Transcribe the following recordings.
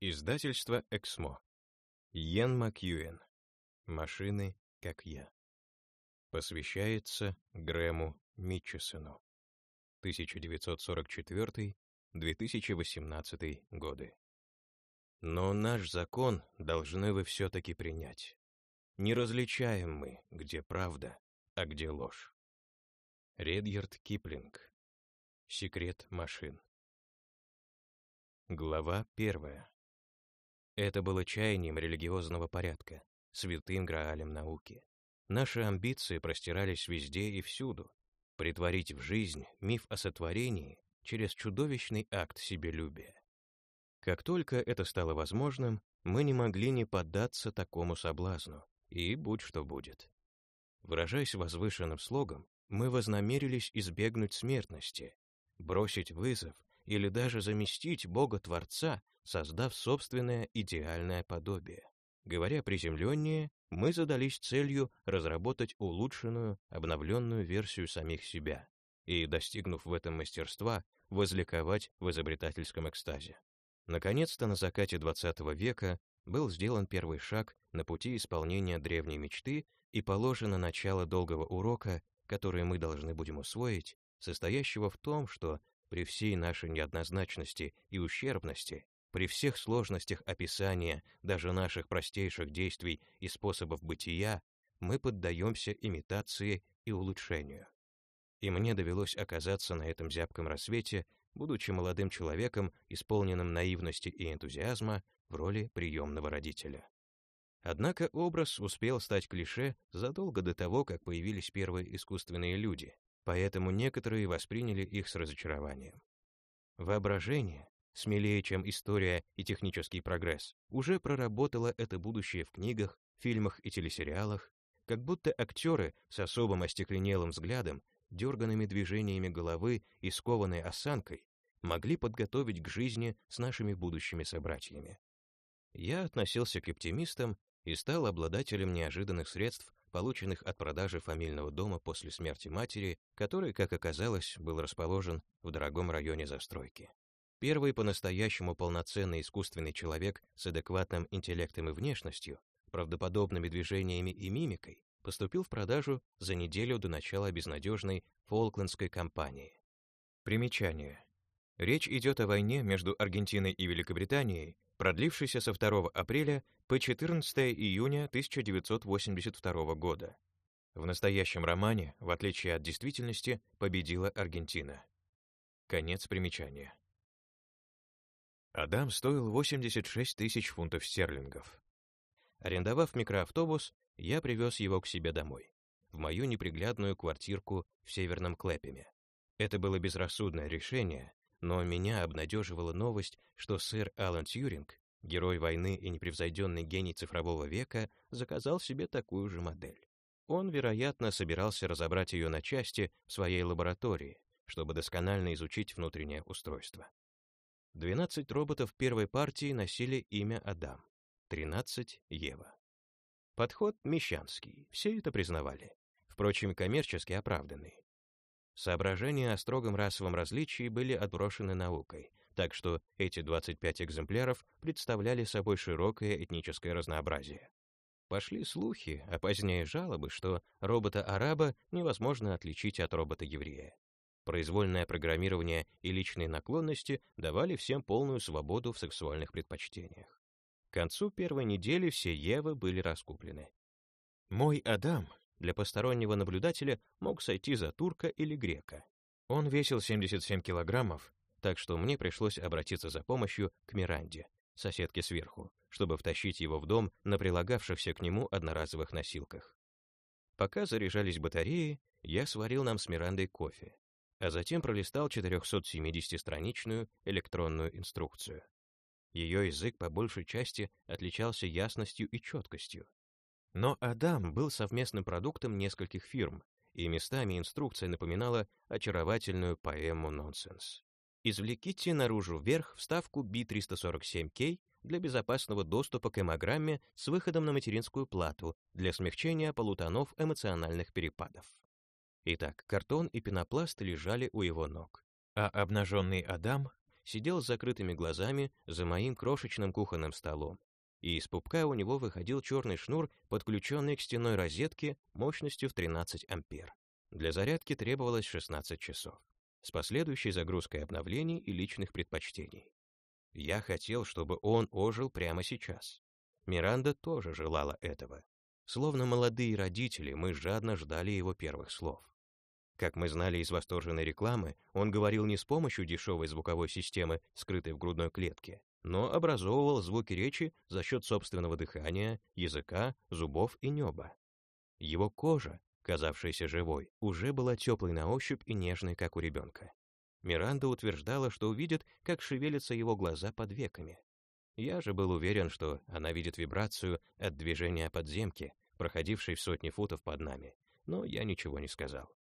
Издательство «Эксмо». Йен Макьюэн. Машины, как я. Посвящается Грэму Митчесону. 1944-2018 годы. Но наш закон должны вы все-таки принять. Не различаем мы, где правда, а где ложь. Редьярд Киплинг. Секрет машин. Глава первая. Это было чаянием религиозного порядка, святым граалем науки. Наши амбиции простирались везде и всюду. Притворить в жизнь миф о сотворении через чудовищный акт себелюбия. Как только это стало возможным, мы не могли не поддаться такому соблазну, и будь что будет. Выражаясь возвышенным слогом, мы вознамерились избегнуть смертности, бросить вызов или даже заместить Бога-творца создав собственное идеальное подобие. Говоря приземленнее, мы задались целью разработать улучшенную, обновленную версию самих себя и, достигнув в этом мастерства, возликовать в изобретательском экстазе. Наконец-то на закате XX века был сделан первый шаг на пути исполнения древней мечты и положено начало долгого урока, который мы должны будем усвоить, состоящего в том, что при всей нашей неоднозначности и ущербности при всех сложностях описания даже наших простейших действий и способов бытия мы поддаемся имитации и улучшению. И мне довелось оказаться на этом зябком рассвете, будучи молодым человеком, исполненным наивности и энтузиазма, в роли приемного родителя. Однако образ успел стать клише задолго до того, как появились первые искусственные люди, поэтому некоторые восприняли их с разочарованием. Воображение смелее, чем история и технический прогресс, уже проработала это будущее в книгах, фильмах и телесериалах, как будто актеры с особым остекленелым взглядом, дерганными движениями головы и скованной осанкой могли подготовить к жизни с нашими будущими собратьями. Я относился к оптимистам и стал обладателем неожиданных средств, полученных от продажи фамильного дома после смерти матери, который, как оказалось, был расположен в дорогом районе застройки. Первый по-настоящему полноценный искусственный человек с адекватным интеллектом и внешностью, правдоподобными движениями и мимикой, поступил в продажу за неделю до начала безнадежной Фолклендской кампании. Примечание. Речь идет о войне между Аргентиной и Великобританией, продлившейся со 2 апреля по 14 июня 1982 года. В настоящем романе, в отличие от действительности, победила Аргентина. Конец примечания. Адам стоил 86 тысяч фунтов стерлингов. Арендовав микроавтобус, я привез его к себе домой, в мою неприглядную квартирку в Северном Клэпеме. Это было безрассудное решение, но меня обнадеживала новость, что сэр Алан Тьюринг, герой войны и непревзойденный гений цифрового века, заказал себе такую же модель. Он, вероятно, собирался разобрать ее на части в своей лаборатории, чтобы досконально изучить внутреннее устройство. 12 роботов первой партии носили имя Адам, 13 — Ева. Подход мещанский, все это признавали, впрочем, коммерчески оправданный. Соображения о строгом расовом различии были отброшены наукой, так что эти 25 экземпляров представляли собой широкое этническое разнообразие. Пошли слухи, а позднее жалобы, что робота-араба невозможно отличить от робота-еврея. Произвольное программирование и личные наклонности давали всем полную свободу в сексуальных предпочтениях. К концу первой недели все Евы были раскуплены. Мой Адам для постороннего наблюдателя мог сойти за турка или грека. Он весил 77 килограммов, так что мне пришлось обратиться за помощью к Миранде, соседке сверху, чтобы втащить его в дом на прилагавшихся к нему одноразовых носилках. Пока заряжались батареи, я сварил нам с Мирандой кофе, а затем пролистал 470-страничную электронную инструкцию. Ее язык по большей части отличался ясностью и четкостью. Но Адам был совместным продуктом нескольких фирм, и местами инструкция напоминала очаровательную поэму «Нонсенс». Извлеките наружу вверх вставку B347K для безопасного доступа к эмограмме с выходом на материнскую плату для смягчения полутонов эмоциональных перепадов. Итак, картон и пенопласт лежали у его ног, а обнаженный Адам сидел с закрытыми глазами за моим крошечным кухонным столом, и из пупка у него выходил черный шнур, подключенный к стеной розетке мощностью в 13 ампер. Для зарядки требовалось 16 часов, с последующей загрузкой обновлений и личных предпочтений. Я хотел, чтобы он ожил прямо сейчас. Миранда тоже желала этого. Словно молодые родители, мы жадно ждали его первых слов. Как мы знали из восторженной рекламы, он говорил не с помощью дешевой звуковой системы, скрытой в грудной клетке, но образовывал звуки речи за счет собственного дыхания, языка, зубов и неба. Его кожа, казавшаяся живой, уже была теплой на ощупь и нежной, как у ребенка. Миранда утверждала, что увидит, как шевелятся его глаза под веками. Я же был уверен, что она видит вибрацию от движения подземки, проходившей в сотни футов под нами, но я ничего не сказал.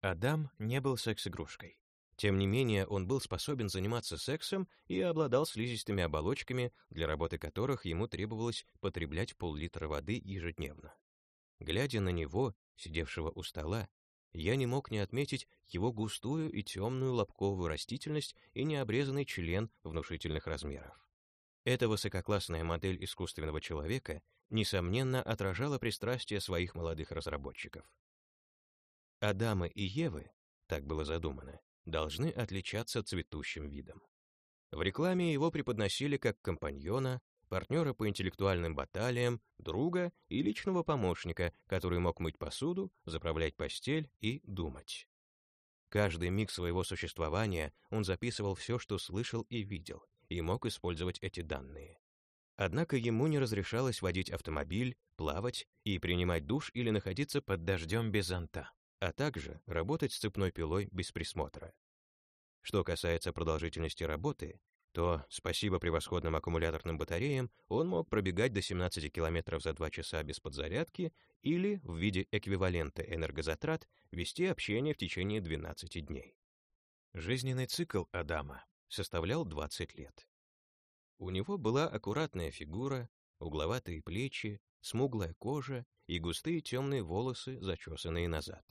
Адам не был секс-игрушкой. Тем не менее, он был способен заниматься сексом и обладал слизистыми оболочками, для работы которых ему требовалось потреблять пол-литра воды ежедневно. Глядя на него, сидевшего у стола, я не мог не отметить его густую и темную лобковую растительность и необрезанный член внушительных размеров. Эта высококлассная модель искусственного человека, несомненно, отражала пристрастие своих молодых разработчиков. Адама и Евы, так было задумано, должны отличаться цветущим видом. В рекламе его преподносили как компаньона, партнера по интеллектуальным баталиям, друга и личного помощника, который мог мыть посуду, заправлять постель и думать. Каждый миг своего существования он записывал все, что слышал и видел, и мог использовать эти данные. Однако ему не разрешалось водить автомобиль, плавать и принимать душ или находиться под дождем без зонта а также работать с цепной пилой без присмотра. Что касается продолжительности работы, то, спасибо превосходным аккумуляторным батареям, он мог пробегать до 17 км за 2 часа без подзарядки или, в виде эквивалента энергозатрат, вести общение в течение 12 дней. Жизненный цикл Адама составлял 20 лет. У него была аккуратная фигура, угловатые плечи, смуглая кожа и густые темные волосы, зачесанные назад.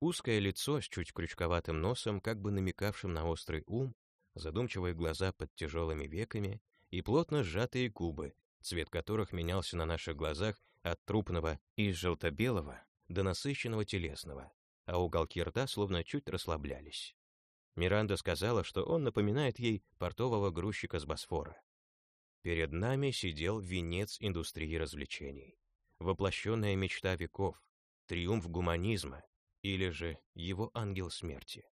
Узкое лицо с чуть крючковатым носом, как бы намекавшим на острый ум, задумчивые глаза под тяжелыми веками и плотно сжатые губы, цвет которых менялся на наших глазах от трупного и желто-белого до насыщенного телесного, а уголки рта словно чуть расслаблялись. Миранда сказала, что он напоминает ей портового грузчика с Босфора. Перед нами сидел венец индустрии развлечений, воплощенная мечта веков, триумф гуманизма, или же его ангел смерти.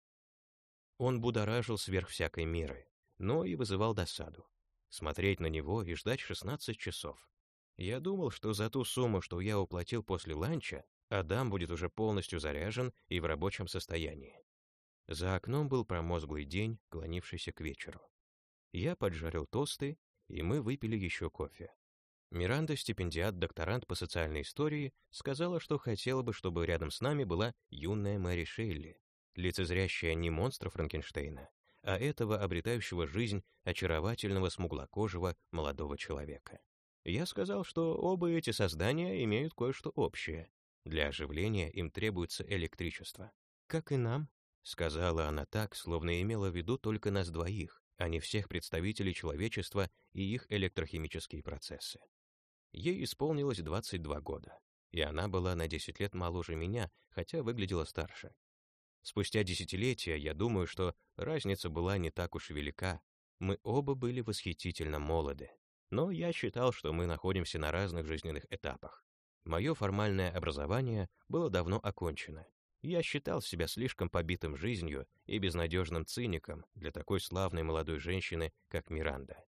Он будоражил сверх всякой меры, но и вызывал досаду. Смотреть на него и ждать 16 часов. Я думал, что за ту сумму, что я уплатил после ланча, Адам будет уже полностью заряжен и в рабочем состоянии. За окном был промозглый день, клонившийся к вечеру. Я поджарил тосты, и мы выпили еще кофе. Миранда, стипендиат-докторант по социальной истории, сказала, что хотела бы, чтобы рядом с нами была юная Мэри Шейли, лицезрящая не монстра Франкенштейна, а этого обретающего жизнь очаровательного смуглокожего молодого человека. Я сказал, что оба эти создания имеют кое-что общее. Для оживления им требуется электричество. «Как и нам», — сказала она так, словно имела в виду только нас двоих, а не всех представителей человечества и их электрохимические процессы. Ей исполнилось 22 года, и она была на 10 лет моложе меня, хотя выглядела старше. Спустя десятилетия я думаю, что разница была не так уж велика. Мы оба были восхитительно молоды. Но я считал, что мы находимся на разных жизненных этапах. Мое формальное образование было давно окончено. Я считал себя слишком побитым жизнью и безнадежным циником для такой славной молодой женщины, как Миранда.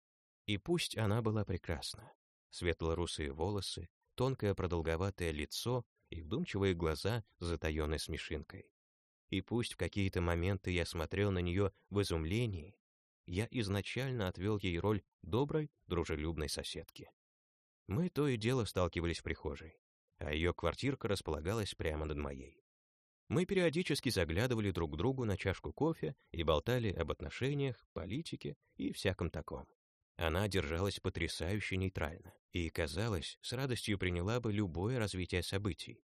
И пусть она была прекрасна, светло-русые волосы, тонкое продолговатое лицо и вдумчивые глаза с затаенной смешинкой. И пусть в какие-то моменты я смотрел на нее в изумлении, я изначально отвел ей роль доброй, дружелюбной соседки. Мы то и дело сталкивались в прихожей, а ее квартирка располагалась прямо над моей. Мы периодически заглядывали друг к другу на чашку кофе и болтали об отношениях, политике и всяком таком. Она держалась потрясающе нейтрально и, казалось, с радостью приняла бы любое развитие событий.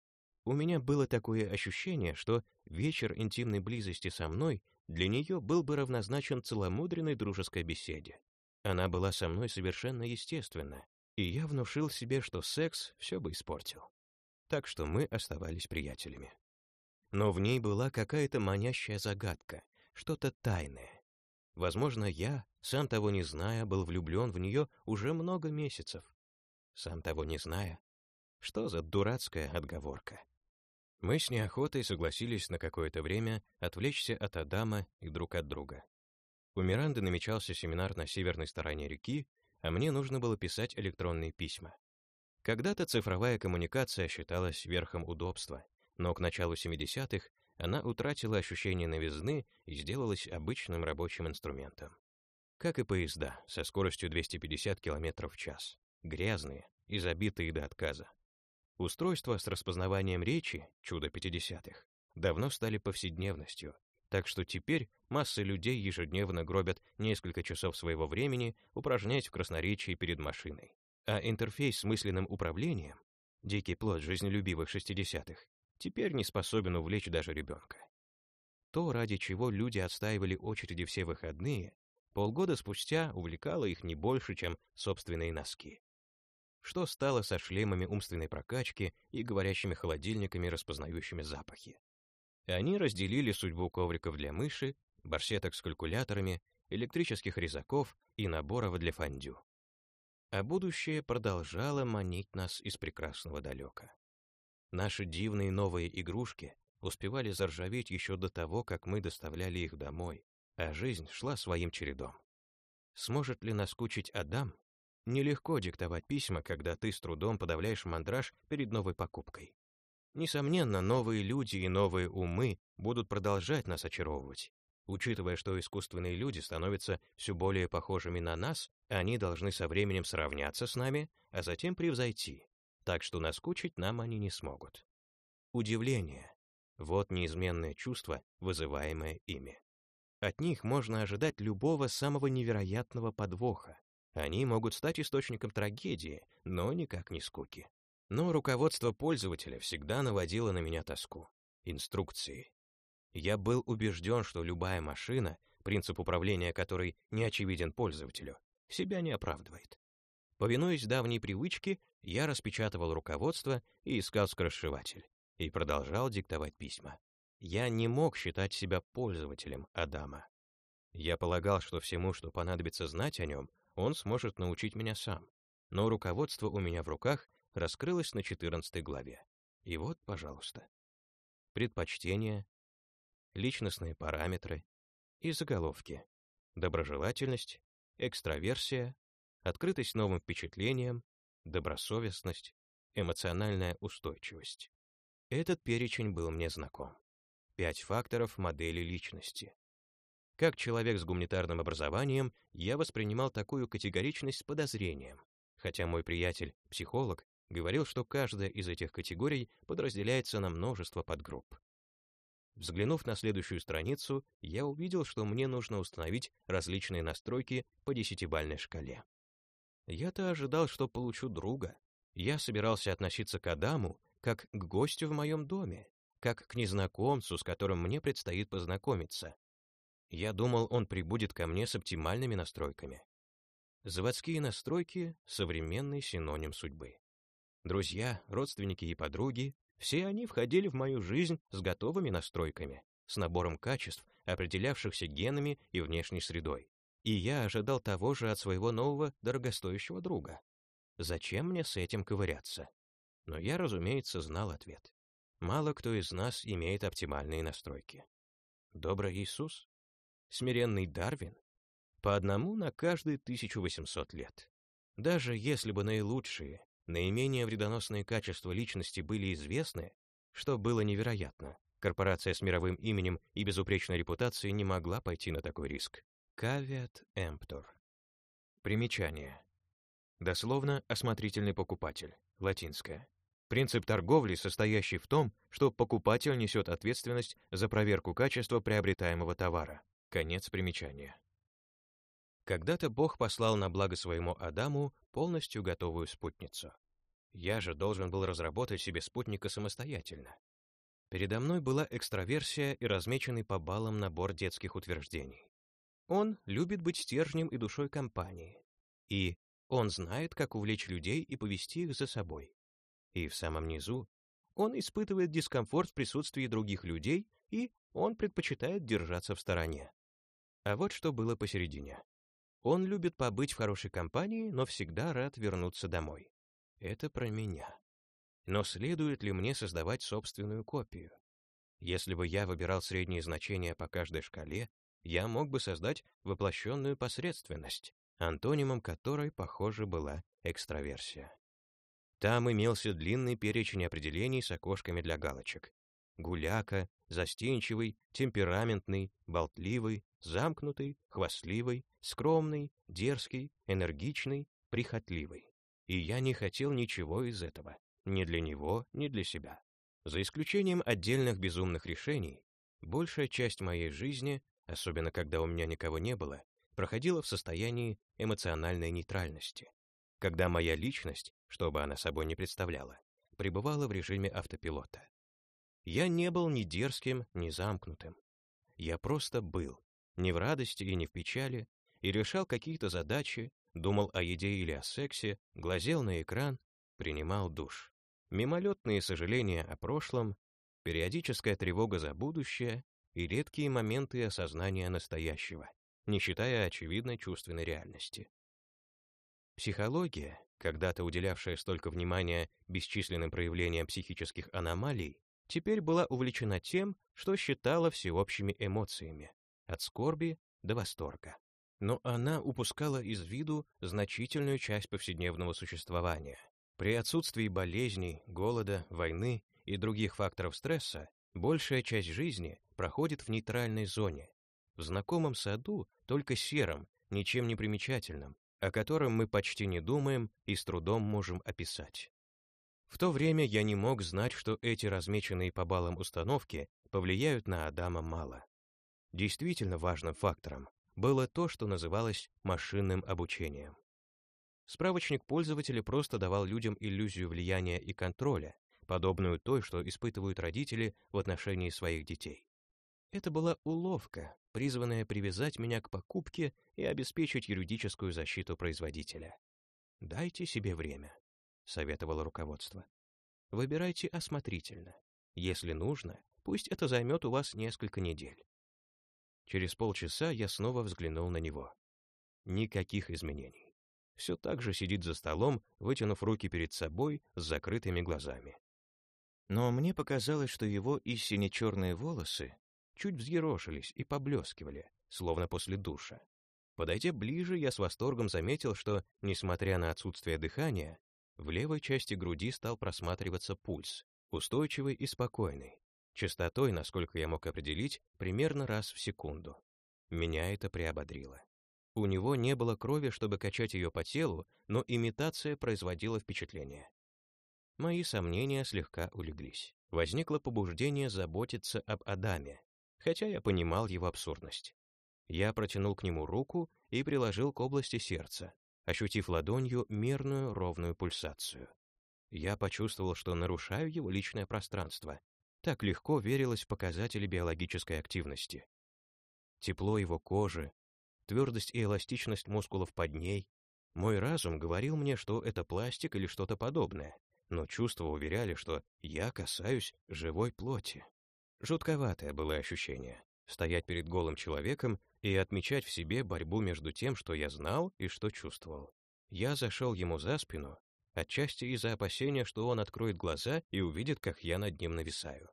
У меня было такое ощущение, что вечер интимной близости со мной для нее был бы равнозначен целомудренной дружеской беседе. Она была со мной совершенно естественна, и я внушил себе, что секс все бы испортил. Так что мы оставались приятелями. Но в ней была какая-то манящая загадка, что-то тайное. Возможно, я, сам того не зная, был влюблен в нее уже много месяцев. Сам того не зная. Что за дурацкая отговорка? Мы с неохотой согласились на какое-то время отвлечься от Адама и друг от друга. У Миранды намечался семинар на северной стороне реки, а мне нужно было писать электронные письма. Когда-то цифровая коммуникация считалась верхом удобства, но к началу 70-х она утратила ощущение новизны и сделалась обычным рабочим инструментом. Как и поезда со скоростью 250 км в час, грязные и забитые до отказа. Устройства с распознаванием речи, чудо 50-х, давно стали повседневностью, так что теперь масса людей ежедневно гробят несколько часов своего времени упражняясь в красноречии перед машиной. А интерфейс с мысленным управлением, дикий плод жизнелюбивых 60-х, теперь не способен увлечь даже ребенка. То, ради чего люди отстаивали очереди все выходные, полгода спустя увлекало их не больше, чем собственные носки. Что стало со шлемами умственной прокачки и говорящими холодильниками, распознающими запахи? Они разделили судьбу ковриков для мыши, барсеток с калькуляторами, электрических резаков и наборов для фондю. А будущее продолжало манить нас из прекрасного далека. Наши дивные новые игрушки успевали заржаветь еще до того, как мы доставляли их домой, а жизнь шла своим чередом. Сможет ли наскучить Адам? Нелегко диктовать письма, когда ты с трудом подавляешь мандраж перед новой покупкой. Несомненно, новые люди и новые умы будут продолжать нас очаровывать. Учитывая, что искусственные люди становятся все более похожими на нас, они должны со временем сравняться с нами, а затем превзойти так что наскучить нам они не смогут. Удивление — вот неизменное чувство, вызываемое ими. От них можно ожидать любого самого невероятного подвоха. Они могут стать источником трагедии, но никак не скуки. Но руководство пользователя всегда наводило на меня тоску. Инструкции. Я был убежден, что любая машина, принцип управления которой не очевиден пользователю, себя не оправдывает. Повинуясь давней привычке, я распечатывал руководство и искал скоросшиватель, и продолжал диктовать письма. Я не мог считать себя пользователем Адама. Я полагал, что всему, что понадобится знать о нем, он сможет научить меня сам. Но руководство у меня в руках раскрылось на 14 главе. И вот, пожалуйста. Предпочтения, личностные параметры и заголовки. Доброжелательность, экстраверсия, открытость новым впечатлениям, добросовестность, эмоциональная устойчивость. Этот перечень был мне знаком. Пять факторов модели личности. Как человек с гуманитарным образованием, я воспринимал такую категоричность с подозрением, хотя мой приятель, психолог, говорил, что каждая из этих категорий подразделяется на множество подгрупп. Взглянув на следующую страницу, я увидел, что мне нужно установить различные настройки по десятибальной шкале. Я-то ожидал, что получу друга. Я собирался относиться к Адаму как к гостю в моем доме, как к незнакомцу, с которым мне предстоит познакомиться. Я думал, он прибудет ко мне с оптимальными настройками. Заводские настройки — современный синоним судьбы. Друзья, родственники и подруги — все они входили в мою жизнь с готовыми настройками, с набором качеств, определявшихся генами и внешней средой. И я ожидал того же от своего нового дорогостоящего друга. Зачем мне с этим ковыряться? Но я, разумеется, знал ответ. Мало кто из нас имеет оптимальные настройки. Добрый Иисус? Смиренный Дарвин? По одному на каждые 1800 лет. Даже если бы наилучшие, наименее вредоносные качества личности были известны, что было невероятно, корпорация с мировым именем и безупречной репутацией не могла пойти на такой риск. Caveat emptor. Примечание. Дословно осмотрительный покупатель. Латинское. Принцип торговли, состоящий в том, что покупатель несет ответственность за проверку качества приобретаемого товара. Конец примечания. Когда-то Бог послал на благо своему Адаму полностью готовую спутницу. Я же должен был разработать себе спутника самостоятельно. Передо мной была экстраверсия и размеченный по баллам набор детских утверждений. Он любит быть стержнем и душой компании. И он знает, как увлечь людей и повести их за собой. И в самом низу он испытывает дискомфорт в присутствии других людей, и он предпочитает держаться в стороне. А вот что было посередине. Он любит побыть в хорошей компании, но всегда рад вернуться домой. Это про меня. Но следует ли мне создавать собственную копию? Если бы я выбирал средние значения по каждой шкале, я мог бы создать воплощенную посредственность, антонимом которой, похоже, была экстраверсия. Там имелся длинный перечень определений с окошками для галочек. Гуляка, застенчивый, темпераментный, болтливый, замкнутый, хвастливый, скромный, дерзкий, энергичный, прихотливый. И я не хотел ничего из этого, ни для него, ни для себя. За исключением отдельных безумных решений, большая часть моей жизни, особенно когда у меня никого не было, проходила в состоянии эмоциональной нейтральности, когда моя личность, что бы она собой не представляла, пребывала в режиме автопилота. Я не был ни дерзким, ни замкнутым. Я просто был, не в радости и не в печали, и решал какие-то задачи, думал о еде или о сексе, глазел на экран, принимал душ. Мимолетные сожаления о прошлом, периодическая тревога за будущее и редкие моменты осознания настоящего, не считая очевидной чувственной реальности. Психология, когда-то уделявшая столько внимания бесчисленным проявлениям психических аномалий, теперь была увлечена тем, что считала всеобщими эмоциями, от скорби до восторга. Но она упускала из виду значительную часть повседневного существования. При отсутствии болезней, голода, войны и других факторов стресса большая часть жизни проходит в нейтральной зоне, в знакомом саду, только сером, ничем не примечательном, о котором мы почти не думаем и с трудом можем описать. В то время я не мог знать, что эти размеченные по баллам установки повлияют на Адама мало. Действительно важным фактором было то, что называлось машинным обучением. Справочник пользователя просто давал людям иллюзию влияния и контроля, подобную той, что испытывают родители в отношении своих детей. Это была уловка, призванная привязать меня к покупке и обеспечить юридическую защиту производителя. «Дайте себе время», — советовало руководство. «Выбирайте осмотрительно. Если нужно, пусть это займет у вас несколько недель. Через полчаса я снова взглянул на него. Никаких изменений. Все так же сидит за столом, вытянув руки перед собой с закрытыми глазами. Но мне показалось, что его и сине-черные волосы чуть взъерошились и поблескивали, словно после душа. Подойдя ближе, я с восторгом заметил, что, несмотря на отсутствие дыхания, в левой части груди стал просматриваться пульс, устойчивый и спокойный, частотой, насколько я мог определить, примерно раз в секунду. Меня это приободрило. У него не было крови, чтобы качать ее по телу, но имитация производила впечатление. Мои сомнения слегка улеглись. Возникло побуждение заботиться об Адаме, хотя я понимал его абсурдность. Я протянул к нему руку и приложил к области сердца, ощутив ладонью мерную ровную пульсацию. Я почувствовал, что нарушаю его личное пространство, так легко верилось в показатели биологической активности. Тепло его кожи, твердость и эластичность мускулов под ней. Мой разум говорил мне, что это пластик или что-то подобное, но чувства уверяли, что я касаюсь живой плоти. Жутковатое было ощущение — стоять перед голым человеком и отмечать в себе борьбу между тем, что я знал и что чувствовал. Я зашел ему за спину отчасти из-за опасения, что он откроет глаза и увидит, как я над ним нависаю.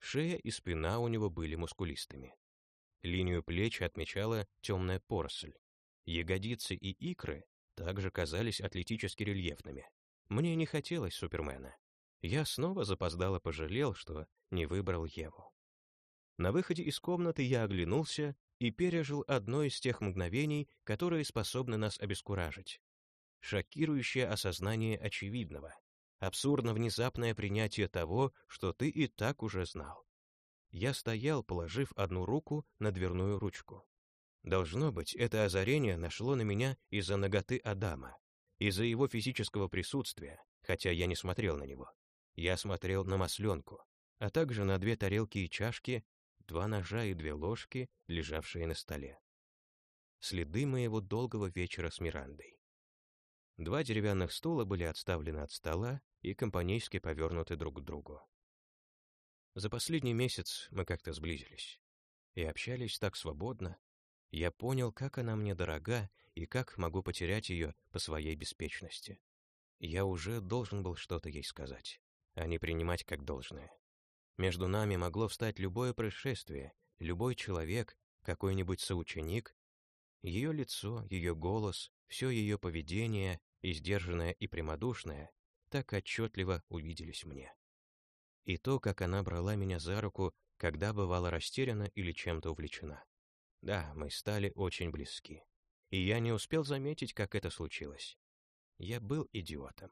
Шея и спина у него были мускулистыми. Линию плеч отмечала темная поросль. Ягодицы и икры также казались атлетически рельефными. Мне не хотелось Супермена. Я снова запоздало пожалел, что не выбрал Еву. На выходе из комнаты я оглянулся и пережил одно из тех мгновений, которые способны нас обескуражить шокирующее осознание очевидного, абсурдно внезапное принятие того, что ты и так уже знал. Я стоял, положив одну руку на дверную ручку. Должно быть, это озарение нашло на меня из-за ноготы Адама, из-за его физического присутствия, хотя я не смотрел на него. Я смотрел на масленку, а также на две тарелки и чашки, два ножа и две ложки, лежавшие на столе. Следы моего долгого вечера с Мирандой. Два деревянных стула были отставлены от стола и компанейски повернуты друг к другу. За последний месяц мы как-то сблизились и общались так свободно. Я понял, как она мне дорога и как могу потерять ее по своей беспечности. Я уже должен был что-то ей сказать, а не принимать как должное. Между нами могло встать любое происшествие, любой человек, какой-нибудь соученик. Ее лицо, ее голос, все ее поведение, и сдержанное и прямодушное, так отчетливо увиделись мне. И то, как она брала меня за руку, когда бывала растеряна или чем-то увлечена. Да, мы стали очень близки. И я не успел заметить, как это случилось. Я был идиотом.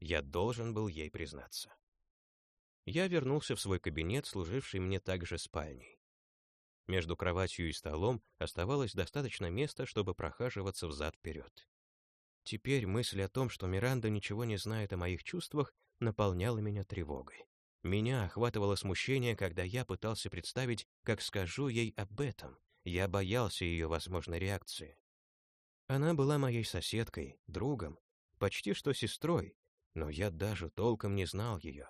Я должен был ей признаться. Я вернулся в свой кабинет, служивший мне также спальней. Между кроватью и столом оставалось достаточно места, чтобы прохаживаться взад-вперед. Теперь мысль о том, что Миранда ничего не знает о моих чувствах, наполняла меня тревогой. Меня охватывало смущение, когда я пытался представить, как скажу ей об этом. Я боялся ее возможной реакции. Она была моей соседкой, другом, почти что сестрой, но я даже толком не знал ее.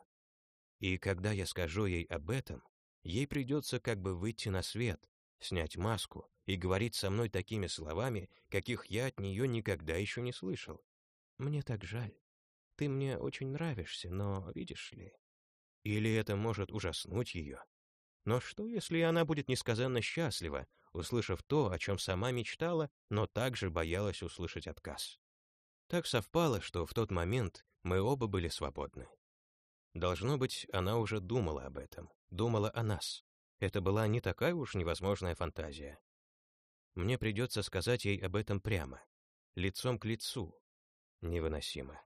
И когда я скажу ей об этом, ей придется как бы выйти на свет, снять маску и говорить со мной такими словами, каких я от нее никогда еще не слышал. Мне так жаль. Ты мне очень нравишься, но, видишь ли... Или это может ужаснуть ее. Но что, если она будет несказанно счастлива, услышав то, о чем сама мечтала, но также боялась услышать отказ? Так совпало, что в тот момент мы оба были свободны. Должно быть, она уже думала об этом, думала о нас. Это была не такая уж невозможная фантазия. Мне придется сказать ей об этом прямо, лицом к лицу. Невыносимо.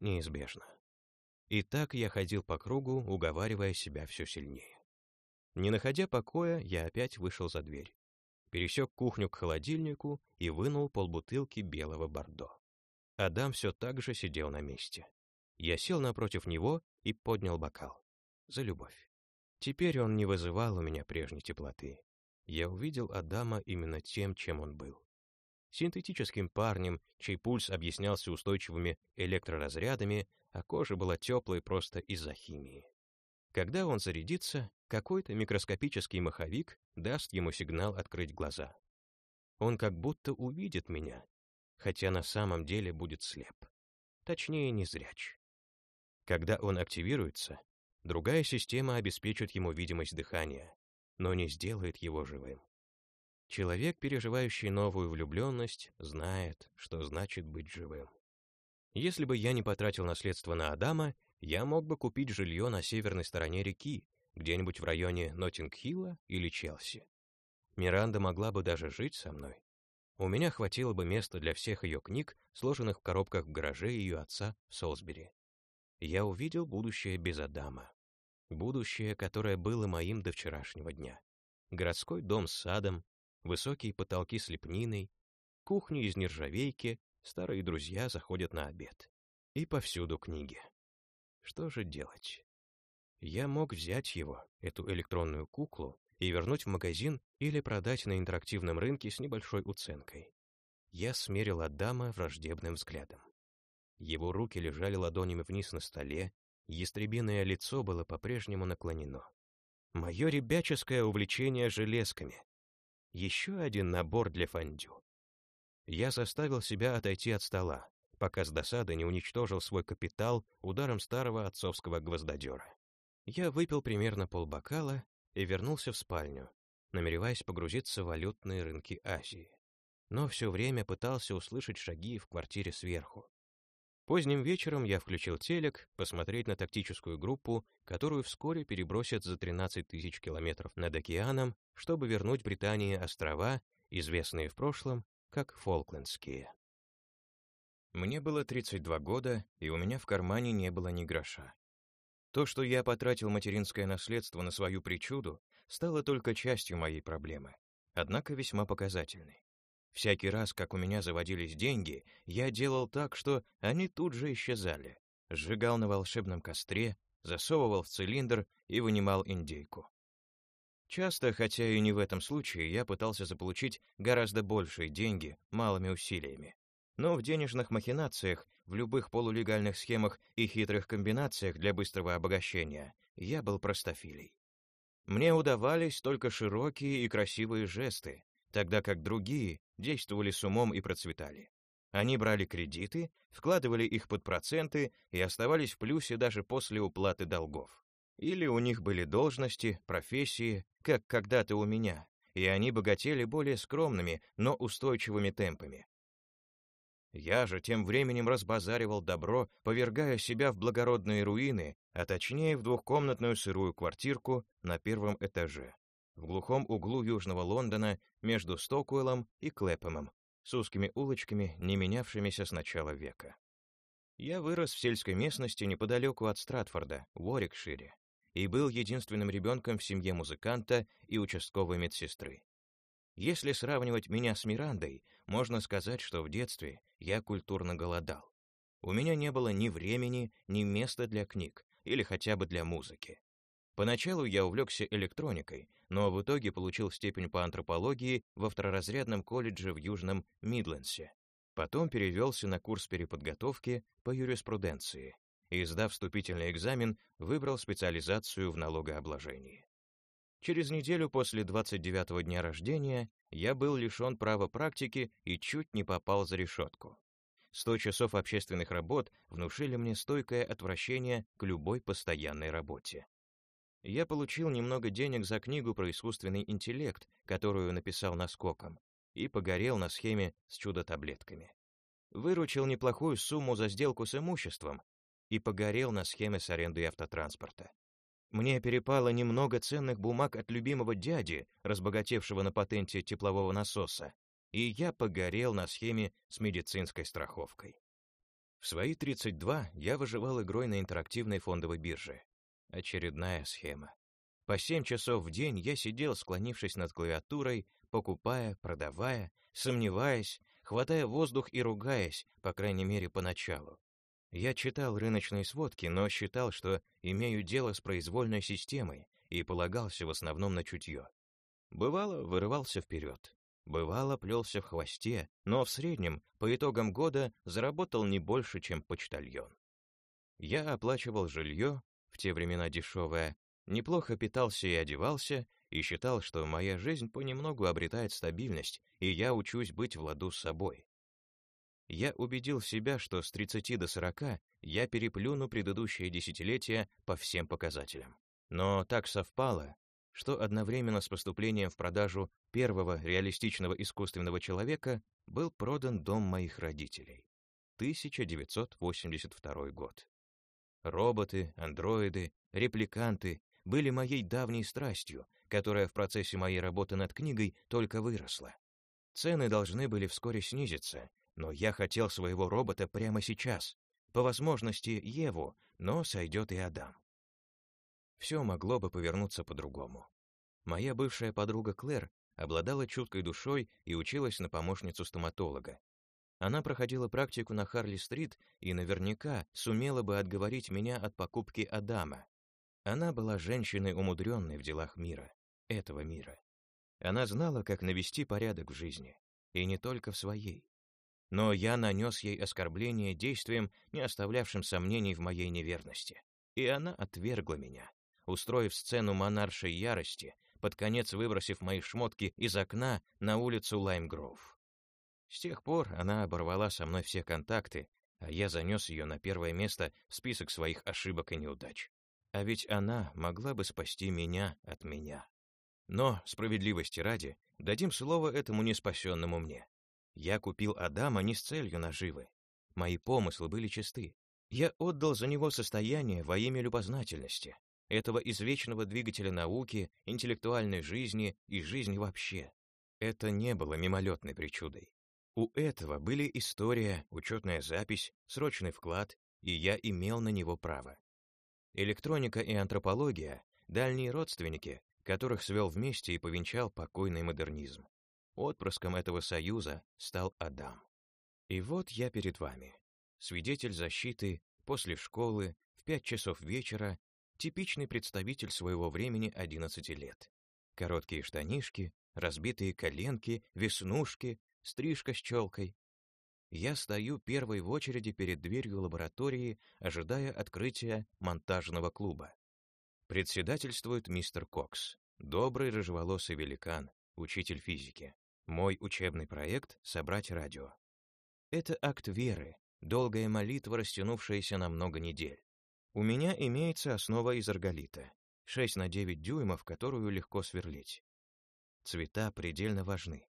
Неизбежно. И так я ходил по кругу, уговаривая себя все сильнее. Не находя покоя, я опять вышел за дверь. Пересек кухню к холодильнику и вынул полбутылки белого бордо. Адам все так же сидел на месте. Я сел напротив него и поднял бокал. За любовь. Теперь он не вызывал у меня прежней теплоты. Я увидел Адама именно тем, чем он был. Синтетическим парнем, чей пульс объяснялся устойчивыми электроразрядами, а кожа была теплой просто из-за химии. Когда он зарядится, какой-то микроскопический маховик даст ему сигнал открыть глаза. Он как будто увидит меня, хотя на самом деле будет слеп. Точнее, незряч. Когда он активируется, другая система обеспечит ему видимость дыхания, но не сделает его живым. Человек, переживающий новую влюбленность, знает, что значит быть живым. Если бы я не потратил наследство на Адама, я мог бы купить жилье на северной стороне реки, где-нибудь в районе Ноттинг-Хилла или Челси. Миранда могла бы даже жить со мной. У меня хватило бы места для всех ее книг, сложенных в коробках в гараже ее отца в Солсбери. Я увидел будущее без Адама. Будущее, которое было моим до вчерашнего дня. Городской дом с садом, высокие потолки с лепниной, кухня из нержавейки, Старые друзья заходят на обед. И повсюду книги. Что же делать? Я мог взять его, эту электронную куклу, и вернуть в магазин или продать на интерактивном рынке с небольшой уценкой. Я смерил Адама враждебным взглядом. Его руки лежали ладонями вниз на столе, ястребиное лицо было по-прежнему наклонено. Мое ребяческое увлечение железками. Еще один набор для фондю. Я заставил себя отойти от стола, пока с досады не уничтожил свой капитал ударом старого отцовского гвоздодера. Я выпил примерно полбокала и вернулся в спальню, намереваясь погрузиться в валютные рынки Азии. Но все время пытался услышать шаги в квартире сверху. Поздним вечером я включил телек, посмотреть на тактическую группу, которую вскоре перебросят за 13 тысяч километров над океаном, чтобы вернуть Британии острова, известные в прошлом как Фолклендские. Мне было 32 года, и у меня в кармане не было ни гроша. То, что я потратил материнское наследство на свою причуду, стало только частью моей проблемы, однако весьма показательной. Всякий раз, как у меня заводились деньги, я делал так, что они тут же исчезали. Сжигал на волшебном костре, засовывал в цилиндр и вынимал индейку. Часто, хотя и не в этом случае, я пытался заполучить гораздо большие деньги малыми усилиями. Но в денежных махинациях, в любых полулегальных схемах и хитрых комбинациях для быстрого обогащения я был простофилей. Мне удавались только широкие и красивые жесты, тогда как другие действовали с умом и процветали. Они брали кредиты, вкладывали их под проценты и оставались в плюсе даже после уплаты долгов. Или у них были должности, профессии, как когда-то у меня, и они богатели более скромными, но устойчивыми темпами. Я же тем временем разбазаривал добро, повергая себя в благородные руины, а точнее в двухкомнатную сырую квартирку на первом этаже, в глухом углу южного Лондона между Стокуэллом и Клэпэмом, с узкими улочками, не менявшимися с начала века. Я вырос в сельской местности неподалеку от Стратфорда, в Уорикшире, и был единственным ребенком в семье музыканта и участковой медсестры. Если сравнивать меня с Мирандой, можно сказать, что в детстве я культурно голодал. У меня не было ни времени, ни места для книг, или хотя бы для музыки. Поначалу я увлекся электроникой, но в итоге получил степень по антропологии во второразрядном колледже в Южном Мидлендсе. Потом перевелся на курс переподготовки по юриспруденции и, сдав вступительный экзамен, выбрал специализацию в налогообложении. Через неделю после 29-го дня рождения я был лишен права практики и чуть не попал за решетку. Сто часов общественных работ внушили мне стойкое отвращение к любой постоянной работе. Я получил немного денег за книгу про искусственный интеллект, которую написал наскоком, и погорел на схеме с чудо-таблетками. Выручил неплохую сумму за сделку с имуществом и погорел на схеме с арендой автотранспорта. Мне перепало немного ценных бумаг от любимого дяди, разбогатевшего на патенте теплового насоса, и я погорел на схеме с медицинской страховкой. В свои 32 я выживал игрой на интерактивной фондовой бирже. Очередная схема. По 7 часов в день я сидел, склонившись над клавиатурой, покупая, продавая, сомневаясь, хватая воздух и ругаясь, по крайней мере, поначалу. Я читал рыночные сводки, но считал, что имею дело с произвольной системой и полагался в основном на чутье. Бывало, вырывался вперед, Бывало, плелся в хвосте, но в среднем, по итогам года, заработал не больше, чем почтальон. Я оплачивал жилье, в те времена дешевое, неплохо питался и одевался, и считал, что моя жизнь понемногу обретает стабильность, и я учусь быть в ладу с собой. Я убедил себя, что с 30 до 40 я переплюну предыдущее десятилетие по всем показателям. Но так совпало, что одновременно с поступлением в продажу первого реалистичного искусственного человека был продан дом моих родителей. 1982 год. Роботы, андроиды, репликанты были моей давней страстью, которая в процессе моей работы над книгой только выросла. Цены должны были вскоре снизиться, но я хотел своего робота прямо сейчас, по возможности Еву, но сойдет и Адам все могло бы повернуться по-другому. Моя бывшая подруга Клэр обладала чуткой душой и училась на помощницу стоматолога. Она проходила практику на Харли-стрит и наверняка сумела бы отговорить меня от покупки Адама. Она была женщиной, умудренной в делах мира, этого мира. Она знала, как навести порядок в жизни, и не только в своей. Но я нанес ей оскорбление действием, не оставлявшим сомнений в моей неверности, и она отвергла меня устроив сцену монаршей ярости, под конец выбросив мои шмотки из окна на улицу Лаймгроув. С тех пор она оборвала со мной все контакты, а я занес ее на первое место в список своих ошибок и неудач. А ведь она могла бы спасти меня от меня. Но, справедливости ради, дадим слово этому неспасенному мне. Я купил Адама не с целью наживы. Мои помыслы были чисты. Я отдал за него состояние во имя любознательности, этого извечного двигателя науки, интеллектуальной жизни и жизни вообще. Это не было мимолетной причудой. У этого были история, учетная запись, срочный вклад, и я имел на него право. Электроника и антропология — дальние родственники, которых свел вместе и повенчал покойный модернизм. Отпрыском этого союза стал Адам. И вот я перед вами, свидетель защиты, после школы, в пять часов вечера, типичный представитель своего времени 11 лет. Короткие штанишки, разбитые коленки, веснушки, стрижка с челкой. Я стою первой в очереди перед дверью лаборатории, ожидая открытия монтажного клуба. Председательствует мистер Кокс, добрый рыжеволосый великан, учитель физики. Мой учебный проект — собрать радио. Это акт веры, долгая молитва, растянувшаяся на много недель. У меня имеется основа из арголита, 6 на 9 дюймов, которую легко сверлить. Цвета предельно важны.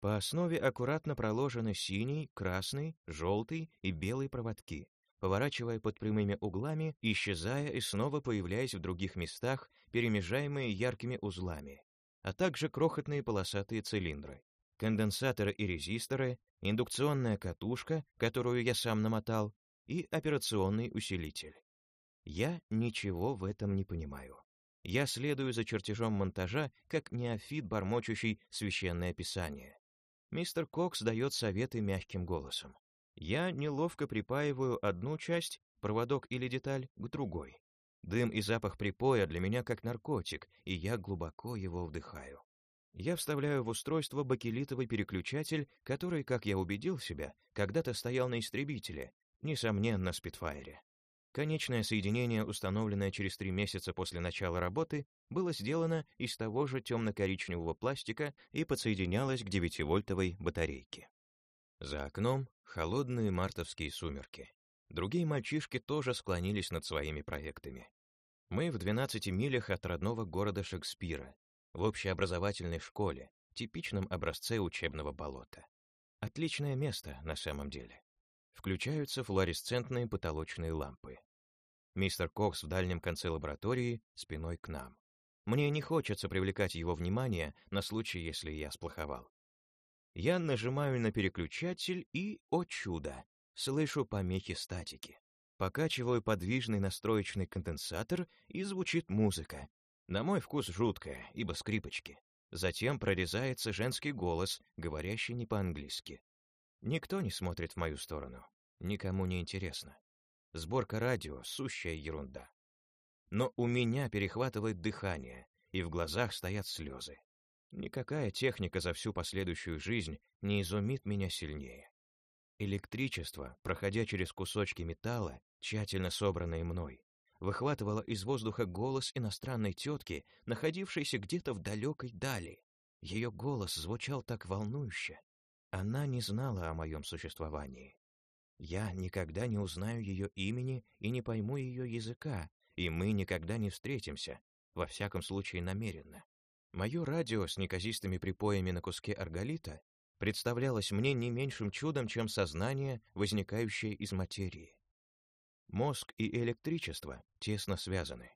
По основе аккуратно проложены синий, красный, желтый и белый проводки, поворачивая под прямыми углами, исчезая и снова появляясь в других местах, перемежаемые яркими узлами, а также крохотные полосатые цилиндры, конденсаторы и резисторы, индукционная катушка, которую я сам намотал, и операционный усилитель. Я ничего в этом не понимаю. Я следую за чертежом монтажа, как неофит, бормочущий священное писание. Мистер Кокс дает советы мягким голосом. Я неловко припаиваю одну часть, проводок или деталь, к другой. Дым и запах припоя для меня как наркотик, и я глубоко его вдыхаю. Я вставляю в устройство бакелитовый переключатель, который, как я убедил себя, когда-то стоял на истребителе, несомненно, Спитфайре. Конечное соединение, установленное через три месяца после начала работы, было сделано из того же темно-коричневого пластика и подсоединялось к 9-вольтовой батарейке. За окном холодные мартовские сумерки. Другие мальчишки тоже склонились над своими проектами. Мы в 12 милях от родного города Шекспира, в общеобразовательной школе, типичном образце учебного болота. Отличное место на самом деле. Включаются флуоресцентные потолочные лампы. Мистер Кокс в дальнем конце лаборатории, спиной к нам. Мне не хочется привлекать его внимание на случай, если я сплоховал. Я нажимаю на переключатель и, о чудо, слышу помехи статики. Покачиваю подвижный настроечный конденсатор, и звучит музыка. На мой вкус жуткая, ибо скрипочки. Затем прорезается женский голос, говорящий не по-английски. Никто не смотрит в мою сторону. Никому не интересно. Сборка радио — сущая ерунда. Но у меня перехватывает дыхание, и в глазах стоят слезы. Никакая техника за всю последующую жизнь не изумит меня сильнее. Электричество, проходя через кусочки металла, тщательно собранные мной, выхватывало из воздуха голос иностранной тетки, находившейся где-то в далекой дали. Ее голос звучал так волнующе. Она не знала о моем существовании. Я никогда не узнаю ее имени и не пойму ее языка, и мы никогда не встретимся, во всяком случае намеренно. Мое радио с неказистыми припоями на куске арголита представлялось мне не меньшим чудом, чем сознание, возникающее из материи. Мозг и электричество тесно связаны.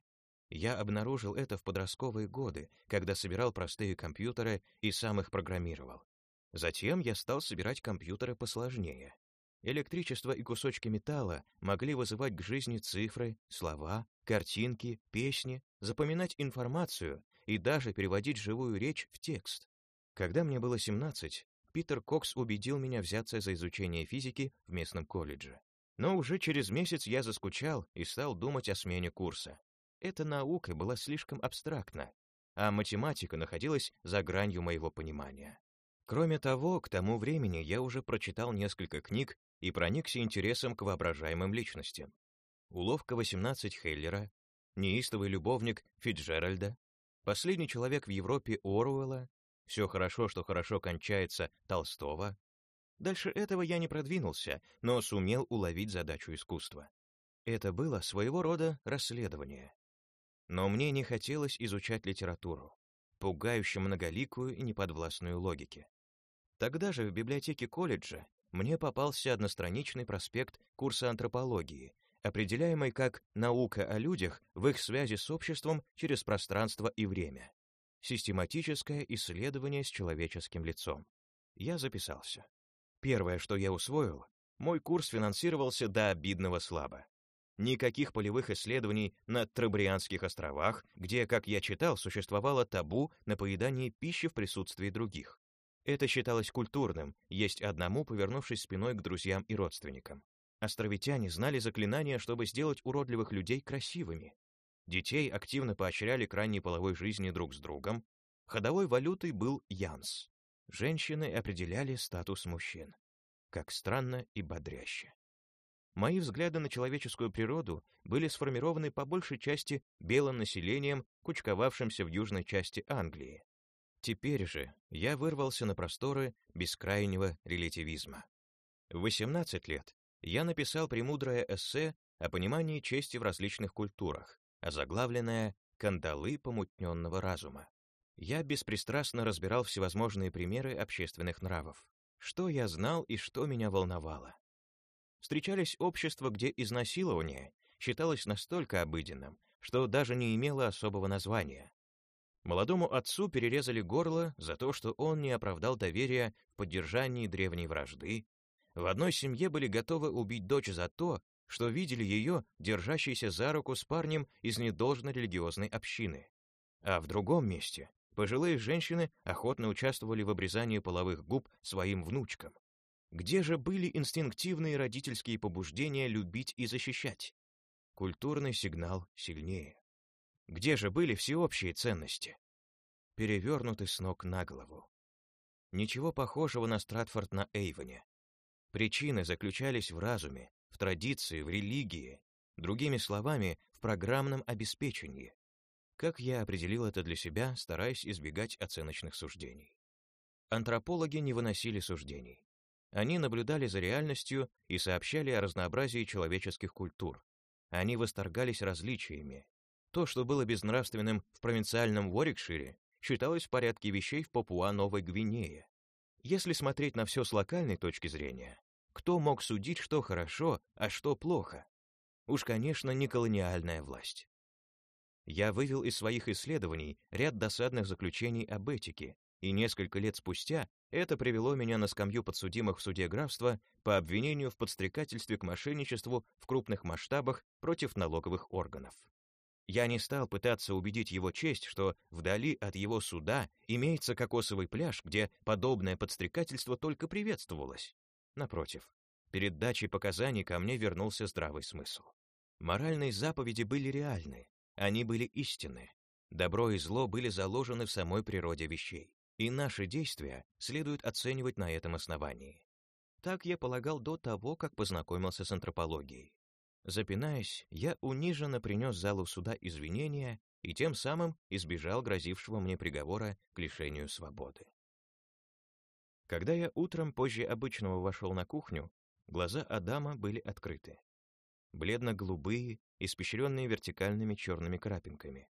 Я обнаружил это в подростковые годы, когда собирал простые компьютеры и сам их программировал. Затем я стал собирать компьютеры посложнее. Электричество и кусочки металла могли вызывать к жизни цифры, слова, картинки, песни, запоминать информацию и даже переводить живую речь в текст. Когда мне было 17, Питер Кокс убедил меня взяться за изучение физики в местном колледже. Но уже через месяц я заскучал и стал думать о смене курса. Эта наука была слишком абстрактна, а математика находилась за гранью моего понимания. Кроме того, к тому времени я уже прочитал несколько книг и проникся интересом к воображаемым личностям. Уловка 18 Хеллера, неистовый любовник Фитджеральда, последний человек в Европе Оруэлла, все хорошо, что хорошо кончается Толстого. Дальше этого я не продвинулся, но сумел уловить задачу искусства. Это было своего рода расследование. Но мне не хотелось изучать литературу, пугающе многоликую и неподвластную логике. Тогда же в библиотеке колледжа мне попался одностраничный проспект курса антропологии, определяемый как «наука о людях в их связи с обществом через пространство и время». Систематическое исследование с человеческим лицом. Я записался. Первое, что я усвоил, мой курс финансировался до обидного слабо. Никаких полевых исследований на Трабрианских островах, где, как я читал, существовало табу на поедание пищи в присутствии других. Это считалось культурным, есть одному, повернувшись спиной к друзьям и родственникам. Островитяне знали заклинания, чтобы сделать уродливых людей красивыми. Детей активно поощряли к ранней половой жизни друг с другом, ходовой валютой был янс. Женщины определяли статус мужчин. Как странно и бодряще. Мои взгляды на человеческую природу были сформированы по большей части белым населением, кучковавшимся в южной части Англии. Теперь же я вырвался на просторы бескрайнего релятивизма. В 18 лет я написал премудрое эссе о понимании чести в различных культурах, озаглавленное «Кандалы помутненного разума». Я беспристрастно разбирал всевозможные примеры общественных нравов. Что я знал и что меня волновало. Встречались общества, где изнасилование считалось настолько обыденным, что даже не имело особого названия. Молодому отцу перерезали горло за то, что он не оправдал доверия в поддержании древней вражды. В одной семье были готовы убить дочь за то, что видели ее, держащейся за руку с парнем из недолжно религиозной общины. А в другом месте пожилые женщины охотно участвовали в обрезании половых губ своим внучкам. Где же были инстинктивные родительские побуждения любить и защищать? Культурный сигнал сильнее. Где же были всеобщие ценности? Перевернуты с ног на голову. Ничего похожего на Стратфорд на Эйвоне. Причины заключались в разуме, в традиции, в религии, другими словами, в программном обеспечении. Как я определил это для себя, стараясь избегать оценочных суждений. Антропологи не выносили суждений. Они наблюдали за реальностью и сообщали о разнообразии человеческих культур. Они восторгались различиями. То, что было безнравственным в провинциальном Уорикшире, считалось в порядке вещей в Папуа-Новой Гвинее. Если смотреть на все с локальной точки зрения, кто мог судить, что хорошо, а что плохо? Уж, конечно, не колониальная власть. Я вывел из своих исследований ряд досадных заключений об этике, и несколько лет спустя это привело меня на скамью подсудимых в суде графства по обвинению в подстрекательстве к мошенничеству в крупных масштабах против налоговых органов. Я не стал пытаться убедить его честь, что вдали от его суда имеется кокосовый пляж, где подобное подстрекательство только приветствовалось. Напротив, перед дачей показаний ко мне вернулся здравый смысл. Моральные заповеди были реальны, они были истинны. Добро и зло были заложены в самой природе вещей, и наши действия следует оценивать на этом основании. Так я полагал до того, как познакомился с антропологией. Запинаясь, я униженно принес залу суда извинения и тем самым избежал грозившего мне приговора к лишению свободы. Когда я утром позже обычного вошел на кухню, глаза Адама были открыты. Бледно-голубые, испещренные вертикальными черными крапинками.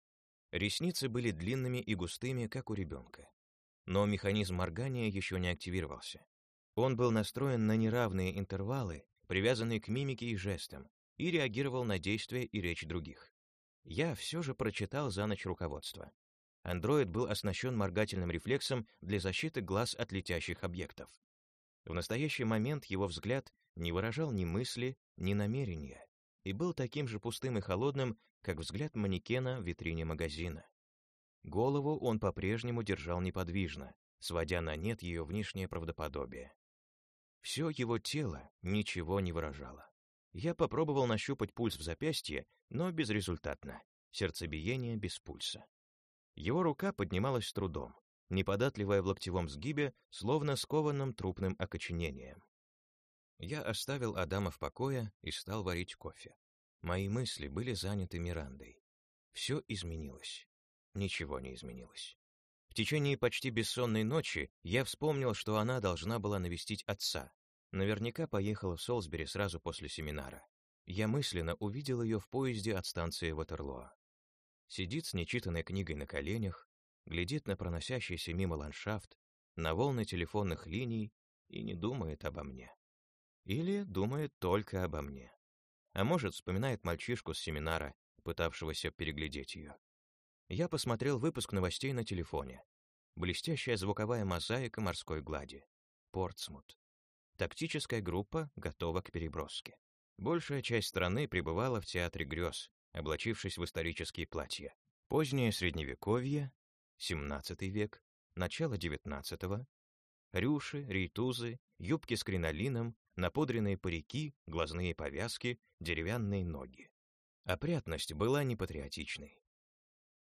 Ресницы были длинными и густыми, как у ребенка. Но механизм моргания еще не активировался. Он был настроен на неравные интервалы, привязанные к мимике и жестам, и реагировал на действия и речь других. Я все же прочитал за ночь руководство. Андроид был оснащен моргательным рефлексом для защиты глаз от летящих объектов. В настоящий момент его взгляд не выражал ни мысли, ни намерения, и был таким же пустым и холодным, как взгляд манекена в витрине магазина. Голову он по-прежнему держал неподвижно, сводя на нет ее внешнее правдоподобие. Все его тело ничего не выражало. Я попробовал нащупать пульс в запястье, но безрезультатно. Сердцебиение без пульса. Его рука поднималась с трудом, неподатливая в локтевом сгибе, словно скованным трупным окоченением. Я оставил Адама в покое и стал варить кофе. Мои мысли были заняты Мирандой. Все изменилось. Ничего не изменилось. В течение почти бессонной ночи я вспомнил, что она должна была навестить отца. Наверняка поехала в Солсбери сразу после семинара. Я мысленно увидел ее в поезде от станции Ватерлоо сидит с нечитанной книгой на коленях, глядит на проносящийся мимо ландшафт, на волны телефонных линий и не думает обо мне. Или думает только обо мне. А может, вспоминает мальчишку с семинара, пытавшегося переглядеть ее. Я посмотрел выпуск новостей на телефоне. Блестящая звуковая мозаика морской глади. Портсмут. Тактическая группа готова к переброске. Большая часть страны пребывала в театре грез, облачившись в исторические платья. Позднее Средневековье, XVII век, начало XIX, рюши, рейтузы, юбки с кринолином, напудренные парики, глазные повязки, деревянные ноги. Опрятность была непатриотичной.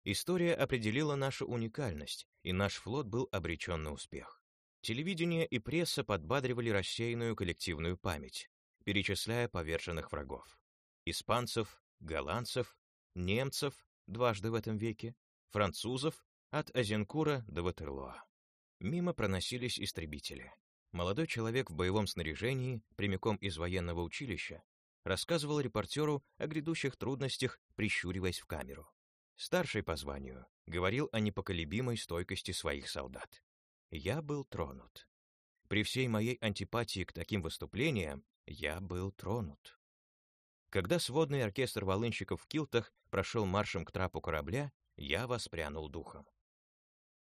История определила нашу уникальность, и наш флот был обречен на успех. Телевидение и пресса подбадривали рассеянную коллективную память, перечисляя поверженных врагов. Испанцев, голландцев, немцев дважды в этом веке, французов от Азенкура до Ватерлоа. Мимо проносились истребители. Молодой человек в боевом снаряжении, прямиком из военного училища, рассказывал репортеру о грядущих трудностях, прищуриваясь в камеру. Старший по званию говорил о непоколебимой стойкости своих солдат. Я был тронут. При всей моей антипатии к таким выступлениям я был тронут. Когда сводный оркестр волынщиков в килтах прошел маршем к трапу корабля, я воспрянул духом.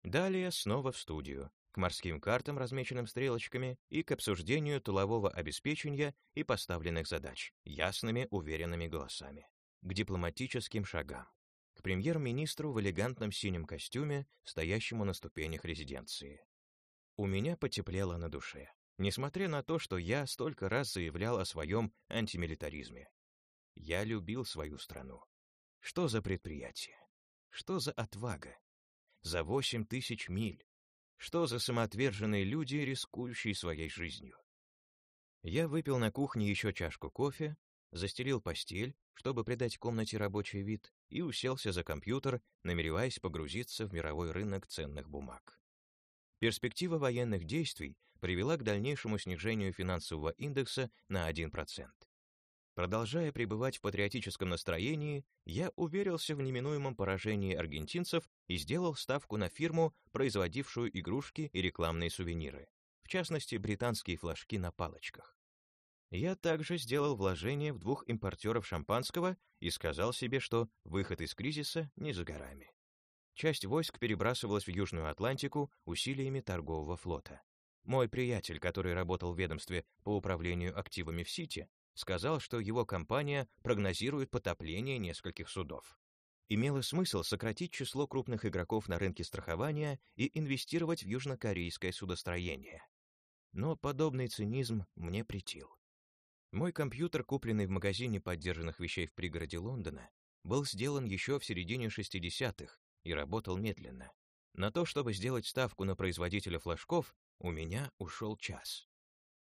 Далее снова в студию, к морским картам, размеченным стрелочками, и к обсуждению тылового обеспечения и поставленных задач, ясными, уверенными голосами, к дипломатическим шагам, к премьер-министру в элегантном синем костюме, стоящему на ступенях резиденции. У меня потеплело на душе, несмотря на то, что я столько раз заявлял о своем антимилитаризме. Я любил свою страну. Что за предприятие? Что за отвага? За восемь тысяч миль. Что за самоотверженные люди, рискующие своей жизнью? Я выпил на кухне еще чашку кофе, застелил постель, чтобы придать комнате рабочий вид, и уселся за компьютер, намереваясь погрузиться в мировой рынок ценных бумаг. Перспектива военных действий привела к дальнейшему снижению финансового индекса на 1%. Продолжая пребывать в патриотическом настроении, я уверился в неминуемом поражении аргентинцев и сделал ставку на фирму, производившую игрушки и рекламные сувениры, в частности, британские флажки на палочках. Я также сделал вложение в двух импортеров шампанского и сказал себе, что выход из кризиса не за горами. Часть войск перебрасывалась в Южную Атлантику усилиями торгового флота. Мой приятель, который работал в ведомстве по управлению активами в Сити, сказал, что его компания прогнозирует потопление нескольких судов. Имело смысл сократить число крупных игроков на рынке страхования и инвестировать в южнокорейское судостроение. Но подобный цинизм мне претил. Мой компьютер, купленный в магазине поддержанных вещей в пригороде Лондона, был сделан еще в середине 60-х и работал медленно. На то, чтобы сделать ставку на производителя флажков, у меня ушел час.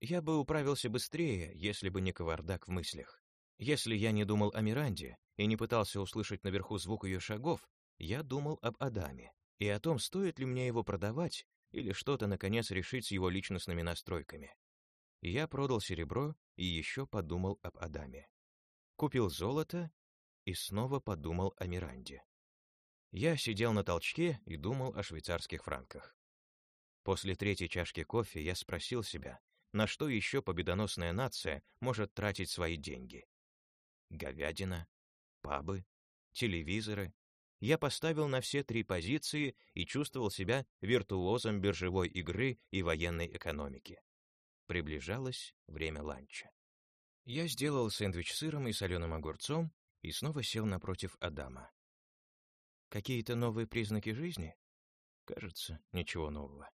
Я бы управился быстрее, если бы не кавардак в мыслях. Если я не думал о Миранде и не пытался услышать наверху звук ее шагов, я думал об Адаме и о том, стоит ли мне его продавать или что-то, наконец, решить с его личностными настройками. Я продал серебро и еще подумал об Адаме. Купил золото и снова подумал о Миранде. Я сидел на толчке и думал о швейцарских франках. После третьей чашки кофе я спросил себя, на что еще победоносная нация может тратить свои деньги? Говядина, пабы, телевизоры. Я поставил на все три позиции и чувствовал себя виртуозом биржевой игры и военной экономики. Приближалось время ланча. Я сделал сэндвич с сыром и соленым огурцом и снова сел напротив Адама. Какие-то новые признаки жизни? Кажется, ничего нового.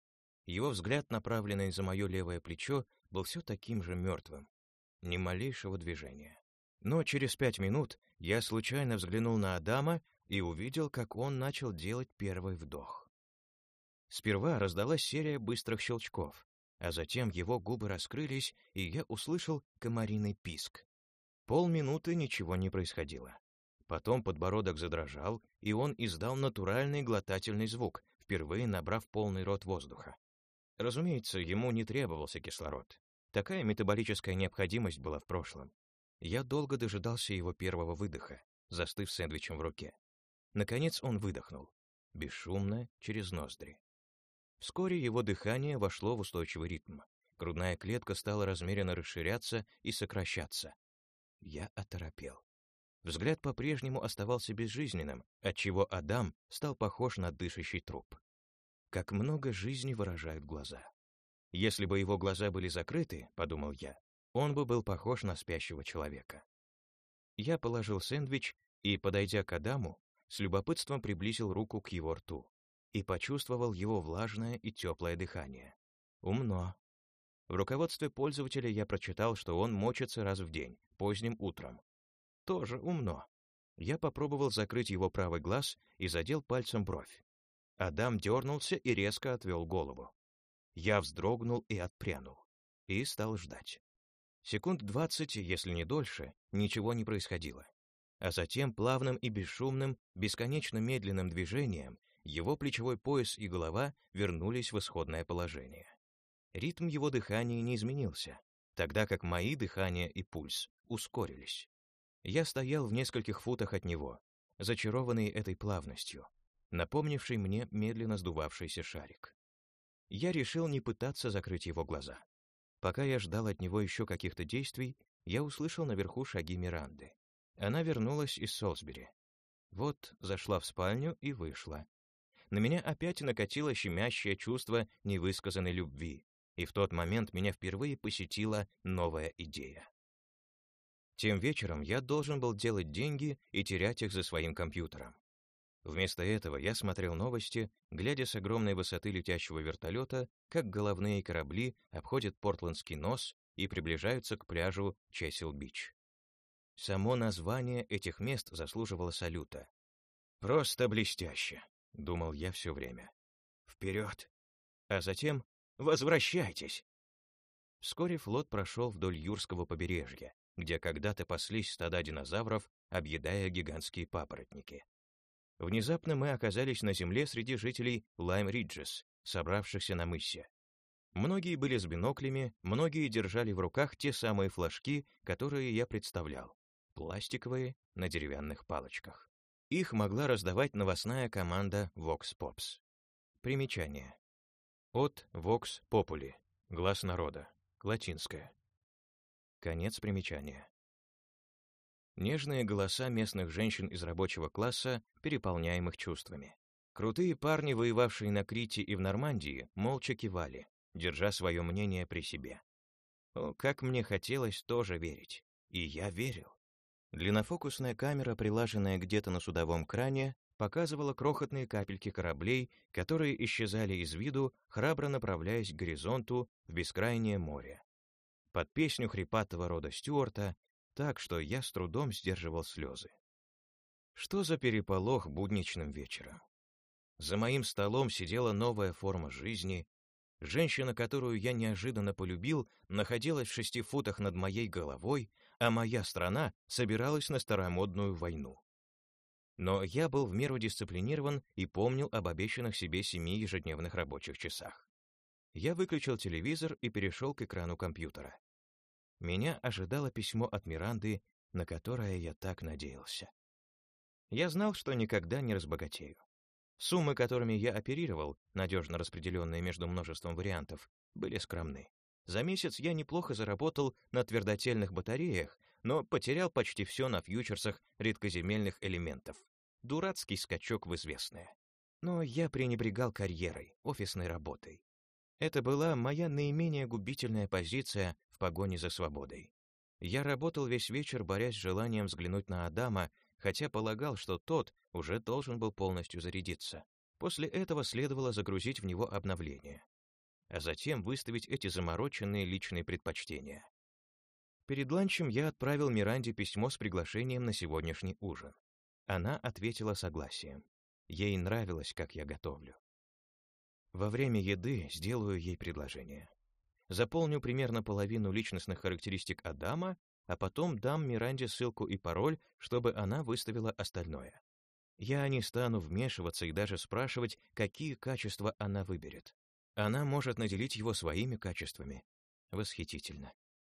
Его взгляд, направленный за мое левое плечо, был все таким же мертвым. Ни малейшего движения. Но через пять минут я случайно взглянул на Адама и увидел, как он начал делать первый вдох. Сперва раздалась серия быстрых щелчков, а затем его губы раскрылись, и я услышал комариный писк. Полминуты ничего не происходило. Потом подбородок задрожал, и он издал натуральный глотательный звук, впервые набрав полный рот воздуха. Разумеется, ему не требовался кислород. Такая метаболическая необходимость была в прошлом. Я долго дожидался его первого выдоха, застыв сэндвичем в руке. Наконец он выдохнул, бесшумно, через ноздри. Вскоре его дыхание вошло в устойчивый ритм. Грудная клетка стала размеренно расширяться и сокращаться. Я оторопел. Взгляд по-прежнему оставался безжизненным, отчего Адам стал похож на дышащий труп. Как много жизни выражают глаза. Если бы его глаза были закрыты, подумал я, он бы был похож на спящего человека. Я положил сэндвич и, подойдя к Адаму, с любопытством приблизил руку к его рту и почувствовал его влажное и теплое дыхание. Умно. В руководстве пользователя я прочитал, что он мочится раз в день, поздним утром. Тоже умно. Я попробовал закрыть его правый глаз и задел пальцем бровь. Адам дернулся и резко отвел голову. Я вздрогнул и отпрянул. И стал ждать. Секунд двадцать, если не дольше, ничего не происходило. А затем плавным и бесшумным, бесконечно медленным движением его плечевой пояс и голова вернулись в исходное положение. Ритм его дыхания не изменился, тогда как мои дыхание и пульс ускорились. Я стоял в нескольких футах от него, зачарованный этой плавностью, напомнивший мне медленно сдувавшийся шарик. Я решил не пытаться закрыть его глаза. Пока я ждал от него еще каких-то действий, я услышал наверху шаги Миранды. Она вернулась из Солсбери. Вот зашла в спальню и вышла. На меня опять накатило щемящее чувство невысказанной любви, и в тот момент меня впервые посетила новая идея. Тем вечером я должен был делать деньги и терять их за своим компьютером. Вместо этого я смотрел новости, глядя с огромной высоты летящего вертолета, как головные корабли обходят Портландский нос и приближаются к пляжу Чесил-Бич. Само название этих мест заслуживало салюта. «Просто блестяще», — думал я все время. «Вперед!» А затем «Возвращайтесь!» Вскоре флот прошел вдоль Юрского побережья, где когда-то паслись стада динозавров, объедая гигантские папоротники. Внезапно мы оказались на земле среди жителей Лайм-Риджес, собравшихся на мысе. Многие были с биноклями, многие держали в руках те самые флажки, которые я представлял, пластиковые на деревянных палочках. Их могла раздавать новостная команда Vox Pops. Примечание. От Vox Populi, глаз народа, латинское. Конец примечания. Нежные голоса местных женщин из рабочего класса, переполняемых чувствами. Крутые парни, воевавшие на Крите и в Нормандии, молча кивали, держа свое мнение при себе. О, как мне хотелось тоже верить. И я верил. Длиннофокусная камера, прилаженная где-то на судовом кране, показывала крохотные капельки кораблей, которые исчезали из виду, храбро направляясь к горизонту в бескрайнее море. Под песню хрипатого рода Стюарта так, что я с трудом сдерживал слезы. Что за переполох будничным вечером? За моим столом сидела новая форма жизни. Женщина, которую я неожиданно полюбил, находилась в шести футах над моей головой, а моя страна собиралась на старомодную войну. Но я был в меру дисциплинирован и помнил об обещанных себе семи ежедневных рабочих часах. Я выключил телевизор и перешел к экрану компьютера. Меня ожидало письмо от Миранды, на которое я так надеялся. Я знал, что никогда не разбогатею. Суммы, которыми я оперировал, надежно распределенные между множеством вариантов, были скромны. За месяц я неплохо заработал на твердотельных батареях, но потерял почти все на фьючерсах редкоземельных элементов. Дурацкий скачок в известное. Но я пренебрегал карьерой, офисной работой. Это была моя наименее губительная позиция в погоне за свободой. Я работал весь вечер, борясь с желанием взглянуть на Адама, хотя полагал, что тот уже должен был полностью зарядиться. После этого следовало загрузить в него обновление, а затем выставить эти замороченные личные предпочтения. Перед ланчем я отправил Миранде письмо с приглашением на сегодняшний ужин. Она ответила согласием. Ей нравилось, как я готовлю. Во время еды сделаю ей предложение. Заполню примерно половину личностных характеристик Адама, а потом дам Миранде ссылку и пароль, чтобы она выставила остальное. Я не стану вмешиваться и даже спрашивать, какие качества она выберет. Она может наделить его своими качествами. Восхитительно.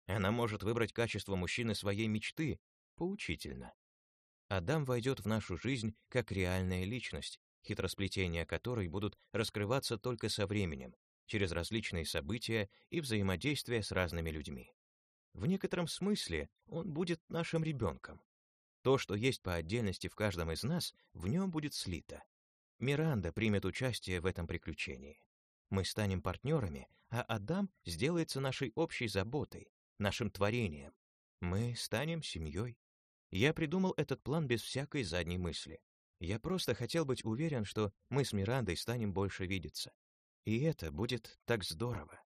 Она может выбрать качество мужчины своей мечты. Поучительно. Адам войдет в нашу жизнь как реальная личность, хитросплетения которой будут раскрываться только со временем, через различные события и взаимодействия с разными людьми. В некотором смысле он будет нашим ребенком. То, что есть по отдельности в каждом из нас, в нем будет слито. Миранда примет участие в этом приключении. Мы станем партнерами, а Адам сделается нашей общей заботой, нашим творением. Мы станем семьей. Я придумал этот план без всякой задней мысли. Я просто хотел быть уверен, что мы с Мирандой станем больше видеться. И это будет так здорово.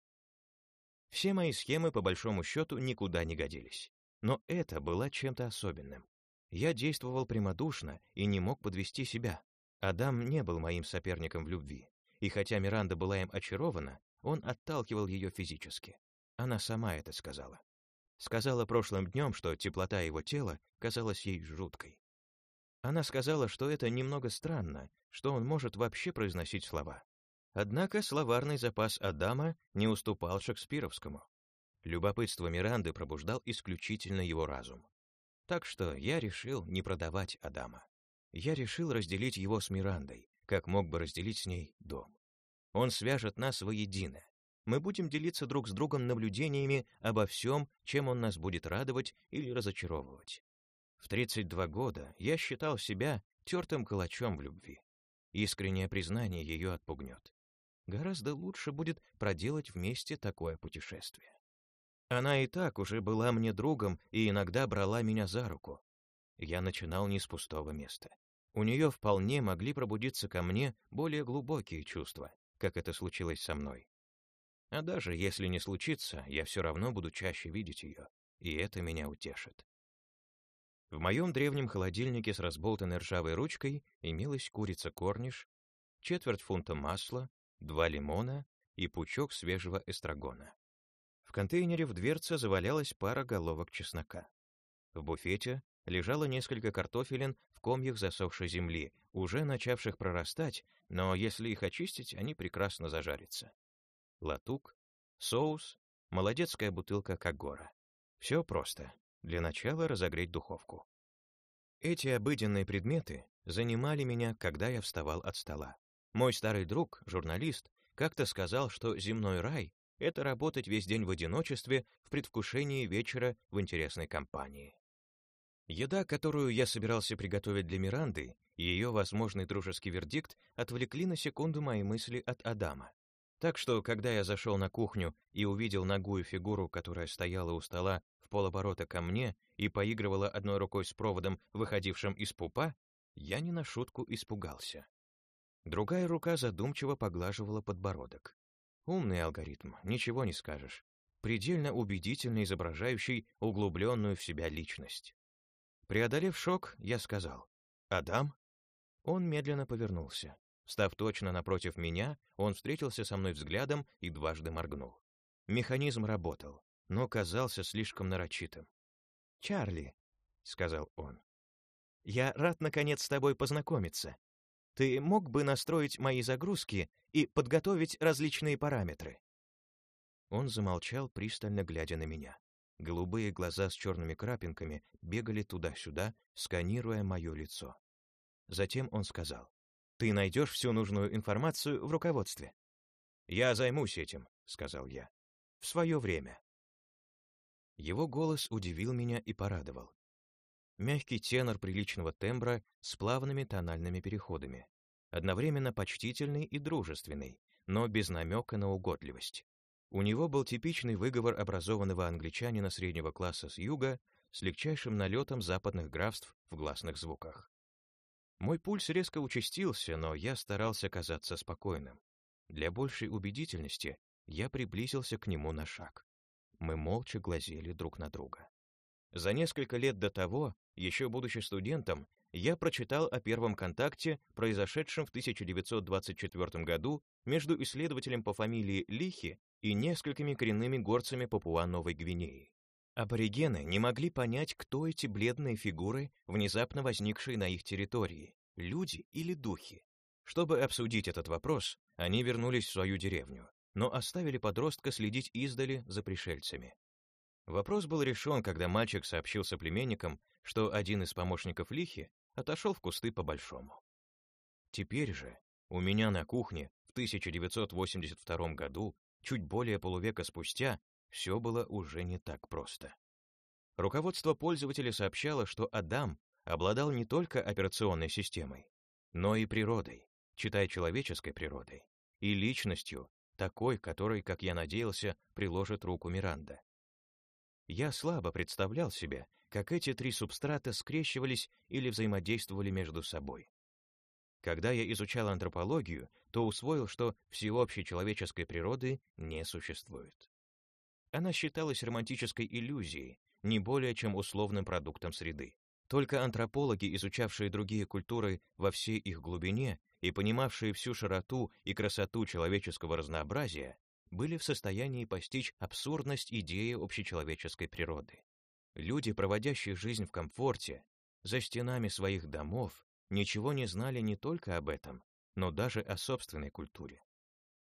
Все мои схемы, по большому счету, никуда не годились. Но это было чем-то особенным. Я действовал прямодушно и не мог подвести себя. Адам не был моим соперником в любви, и хотя Миранда была им очарована, он отталкивал ее физически. Она сама это сказала. Сказала прошлым днем, что теплота его тела казалась ей жуткой. Она сказала, что это немного странно, что он может вообще произносить слова. Однако словарный запас Адама не уступал шекспировскому. Любопытство Миранды пробуждал исключительно его разум. Так что я решил не продавать Адама. Я решил разделить его с Мирандой, как мог бы разделить с ней дом. Он свяжет нас воедино. Мы будем делиться друг с другом наблюдениями обо всем, чем он нас будет радовать или разочаровывать. В 32 года я считал себя тертым калачом в любви. Искреннее признание ее отпугнет. Гораздо лучше будет проделать вместе такое путешествие. Она и так уже была мне другом и иногда брала меня за руку. Я начинал не с пустого места. У нее вполне могли пробудиться ко мне более глубокие чувства, как это случилось со мной. А даже если не случится, я все равно буду чаще видеть ее, и это меня утешит. В моем древнем холодильнике с разболтанной ржавой ручкой имелась курица-корниш, четверть фунта масла, два лимона и пучок свежего эстрагона. В контейнере в дверце завалялась пара головок чеснока. В буфете лежало несколько картофелин в комьях засохшей земли, уже начавших прорастать, но если их очистить, они прекрасно зажарятся. Латук, соус, молодецкая бутылка Кагора. Все просто. Для начала разогреть духовку. Эти обыденные предметы занимали меня, когда я вставал от стола. Мой старый друг, журналист, как-то сказал, что земной рай — это работать весь день в одиночестве в предвкушении вечера в интересной компании. Еда, которую я собирался приготовить для Миранды, и ее возможный дружеский вердикт отвлекли на секунду мои мысли от Адама. Так что, когда я зашел на кухню и увидел ногую фигуру, которая стояла у стола в полоборота ко мне и поигрывала одной рукой с проводом, выходившим из пупа, я не на шутку испугался. Другая рука задумчиво поглаживала подбородок. Умный алгоритм, ничего не скажешь. Предельно убедительно изображающий углубленную в себя личность. Преодолев шок, я сказал «Адам?» Он медленно повернулся. Став точно напротив меня, он встретился со мной взглядом и дважды моргнул. Механизм работал, но казался слишком нарочитым. «Чарли», — сказал он, — «я рад, наконец, с тобой познакомиться. Ты мог бы настроить мои загрузки и подготовить различные параметры?» Он замолчал, пристально глядя на меня. Голубые глаза с черными крапинками бегали туда-сюда, сканируя мое лицо. Затем он сказал, «Ты найдешь всю нужную информацию в руководстве». «Я займусь этим», — сказал я. «В свое время». Его голос удивил меня и порадовал мягкий тенор приличного тембра с плавными тональными переходами, одновременно почтительный и дружественный, но без намека на угодливость. У него был типичный выговор образованного англичанина среднего класса с юга с легчайшим налетом западных графств в гласных звуках. Мой пульс резко участился, но я старался казаться спокойным. Для большей убедительности я приблизился к нему на шаг. Мы молча глазели друг на друга. За несколько лет до того, еще будучи студентом, я прочитал о первом контакте, произошедшем в 1924 году между исследователем по фамилии Лихи и несколькими коренными горцами Папуа-Новой Гвинеи. Аборигены не могли понять, кто эти бледные фигуры, внезапно возникшие на их территории, люди или духи. Чтобы обсудить этот вопрос, они вернулись в свою деревню, но оставили подростка следить издали за пришельцами. Вопрос был решен, когда мальчик сообщил соплеменникам, что один из помощников Лихи отошел в кусты по-большому. Теперь же у меня на кухне в 1982 году, чуть более полувека спустя, все было уже не так просто. Руководство пользователя сообщало, что Адам обладал не только операционной системой, но и природой, читай человеческой природой, и личностью, такой, которой, как я надеялся, приложит руку Миранда. Я слабо представлял себе, как эти три субстрата скрещивались или взаимодействовали между собой. Когда я изучал антропологию, то усвоил, что всеобщей человеческой природы не существует. Она считалась романтической иллюзией, не более чем условным продуктом среды. Только антропологи, изучавшие другие культуры во всей их глубине и понимавшие всю широту и красоту человеческого разнообразия, были в состоянии постичь абсурдность идеи общечеловеческой природы. Люди, проводящие жизнь в комфорте, за стенами своих домов, ничего не знали не только об этом, но даже о собственной культуре.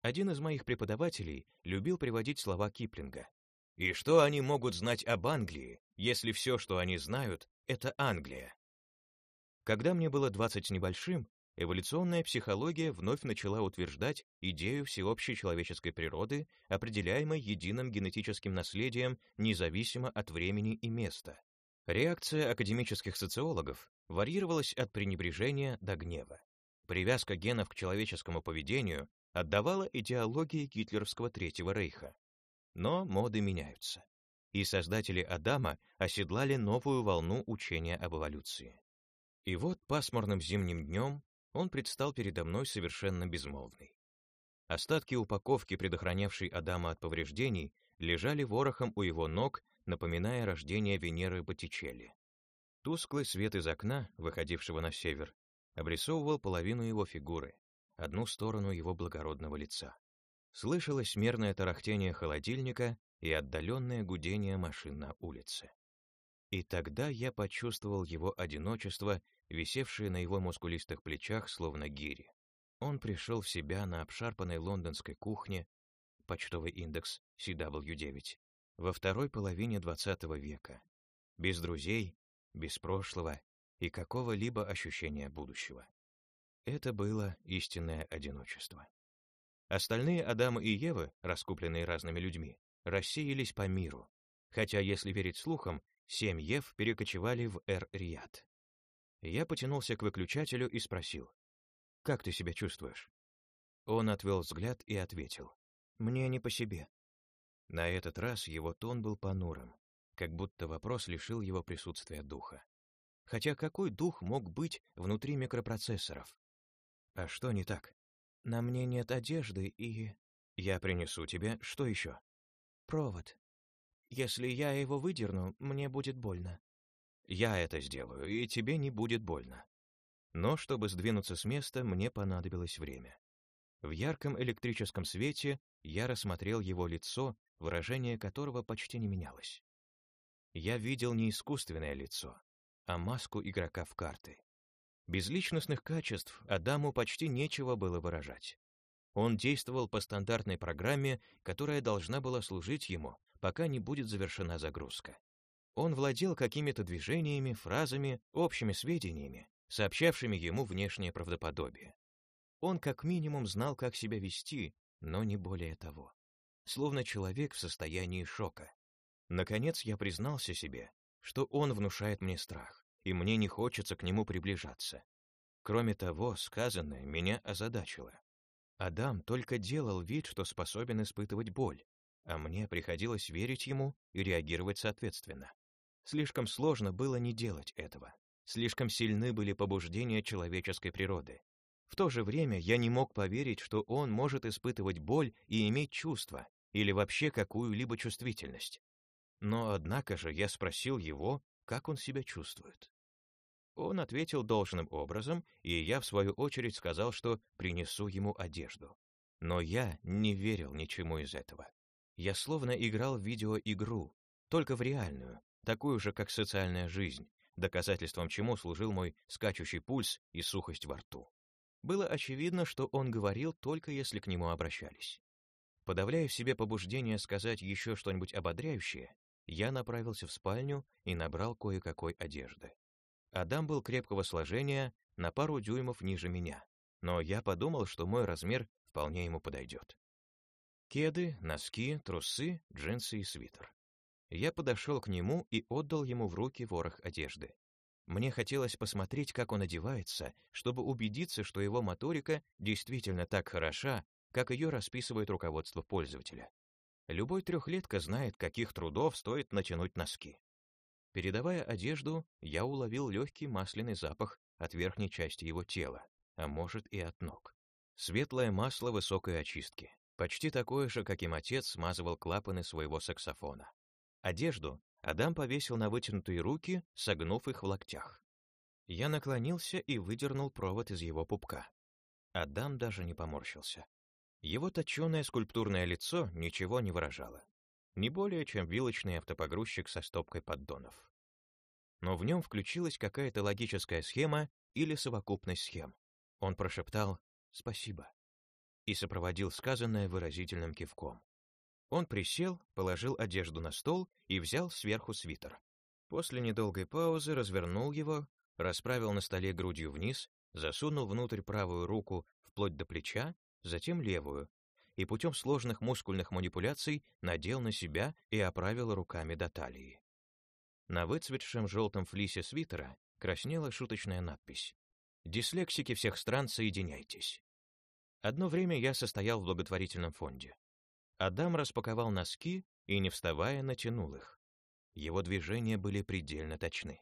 Один из моих преподавателей любил приводить слова Киплинга. «И что они могут знать об Англии, если все, что они знают, это Англия?» Когда мне было 20 с небольшим, эволюционная психология вновь начала утверждать идею всеобщей человеческой природы, определяемой единым генетическим наследием независимо от времени и места. Реакция академических социологов варьировалась от пренебрежения до гнева. Привязка генов к человеческому поведению отдавала идеологии гитлеровского Третьего Рейха. Но моды меняются. И создатели Адама оседлали новую волну учения об эволюции. И вот пасмурным зимним днем он предстал передо мной совершенно безмолвный. Остатки упаковки, предохранявшей Адама от повреждений, лежали ворохом у его ног, напоминая рождение Венеры Боттичелли. Тусклый свет из окна, выходившего на север, обрисовывал половину его фигуры, одну сторону его благородного лица. Слышалось мерное тарахтение холодильника и отдаленное гудение машин на улице. И тогда я почувствовал его одиночество висевшие на его мускулистых плечах, словно гири. Он пришел в себя на обшарпанной лондонской кухне, почтовый индекс CW9, во второй половине XX века, без друзей, без прошлого и какого-либо ощущения будущего. Это было истинное одиночество. Остальные Адама и Евы, раскупленные разными людьми, рассеялись по миру, хотя, если верить слухам, семь Ев перекочевали в Эр-Рияд. Я потянулся к выключателю и спросил, «Как ты себя чувствуешь?» Он отвел взгляд и ответил, «Мне не по себе». На этот раз его тон был понурым, как будто вопрос лишил его присутствия духа. Хотя какой дух мог быть внутри микропроцессоров? А что не так? На мне нет одежды и... Я принесу тебе... Что еще? Провод. Если я его выдерну, мне будет больно. Я это сделаю, и тебе не будет больно. Но чтобы сдвинуться с места, мне понадобилось время. В ярком электрическом свете я рассмотрел его лицо, выражение которого почти не менялось. Я видел не искусственное лицо, а маску игрока в карты. Без личностных качеств Адаму почти нечего было выражать. Он действовал по стандартной программе, которая должна была служить ему, пока не будет завершена загрузка. Он владел какими-то движениями, фразами, общими сведениями, сообщавшими ему внешнее правдоподобие. Он как минимум знал, как себя вести, но не более того. Словно человек в состоянии шока. Наконец я признался себе, что он внушает мне страх, и мне не хочется к нему приближаться. Кроме того, сказанное меня озадачило. Адам только делал вид, что способен испытывать боль, а мне приходилось верить ему и реагировать соответственно. Слишком сложно было не делать этого. Слишком сильны были побуждения человеческой природы. В то же время я не мог поверить, что он может испытывать боль и иметь чувства, или вообще какую-либо чувствительность. Но однако же я спросил его, как он себя чувствует. Он ответил должным образом, и я, в свою очередь, сказал, что принесу ему одежду. Но я не верил ничему из этого. Я словно играл в видеоигру, только в реальную, такую же, как социальная жизнь, доказательством чему служил мой скачущий пульс и сухость во рту. Было очевидно, что он говорил только если к нему обращались. Подавляя в себе побуждение сказать еще что-нибудь ободряющее, я направился в спальню и набрал кое-какой одежды. Адам был крепкого сложения, на пару дюймов ниже меня, но я подумал, что мой размер вполне ему подойдет. Кеды, носки, трусы, джинсы и свитер. Я подошел к нему и отдал ему в руки ворох одежды. Мне хотелось посмотреть, как он одевается, чтобы убедиться, что его моторика действительно так хороша, как ее расписывает руководство пользователя. Любой трехлетка знает, каких трудов стоит натянуть носки. Передавая одежду, я уловил легкий масляный запах от верхней части его тела, а может и от ног. Светлое масло высокой очистки, почти такое же, каким отец смазывал клапаны своего саксофона. Одежду Адам повесил на вытянутые руки, согнув их в локтях. Я наклонился и выдернул провод из его пупка. Адам даже не поморщился. Его точеное скульптурное лицо ничего не выражало. Не более, чем вилочный автопогрузчик со стопкой поддонов. Но в нем включилась какая-то логическая схема или совокупность схем. Он прошептал «Спасибо» и сопроводил сказанное выразительным кивком. Он присел, положил одежду на стол и взял сверху свитер. После недолгой паузы развернул его, расправил на столе грудью вниз, засунул внутрь правую руку вплоть до плеча, затем левую, и путем сложных мускульных манипуляций надел на себя и оправил руками до талии. На выцветшем желтом флисе свитера краснела шуточная надпись «Дислексики всех стран, соединяйтесь». Одно время я состоял в благотворительном фонде. Адам распаковал носки и, не вставая, натянул их. Его движения были предельно точны.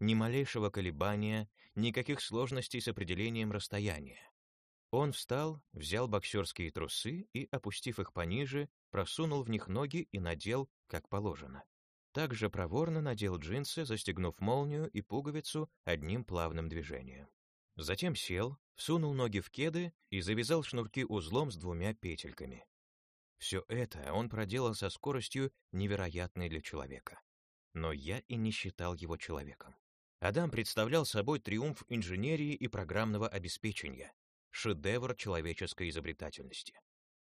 Ни малейшего колебания, никаких сложностей с определением расстояния. Он встал, взял боксерские трусы и, опустив их пониже, просунул в них ноги и надел, как положено. Также проворно надел джинсы, застегнув молнию и пуговицу одним плавным движением. Затем сел, всунул ноги в кеды и завязал шнурки узлом с двумя петельками. Все это он проделал со скоростью, невероятной для человека. Но я и не считал его человеком. Адам представлял собой триумф инженерии и программного обеспечения, шедевр человеческой изобретательности.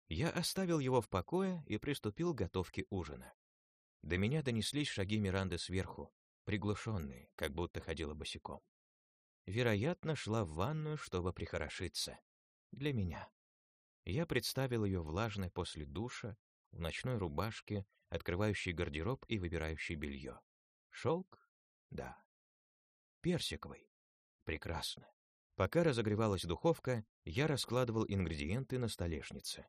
Я оставил его в покое и приступил к готовке ужина. До меня донеслись шаги Миранды сверху, приглушенные, как будто ходила босиком. Вероятно, шла в ванную, чтобы прихорошиться. Для меня. Я представил ее влажной после душа, в ночной рубашке, открывающей гардероб и выбирающей белье. Шелк? Да. Персиковый? Прекрасно. Пока разогревалась духовка, я раскладывал ингредиенты на столешнице.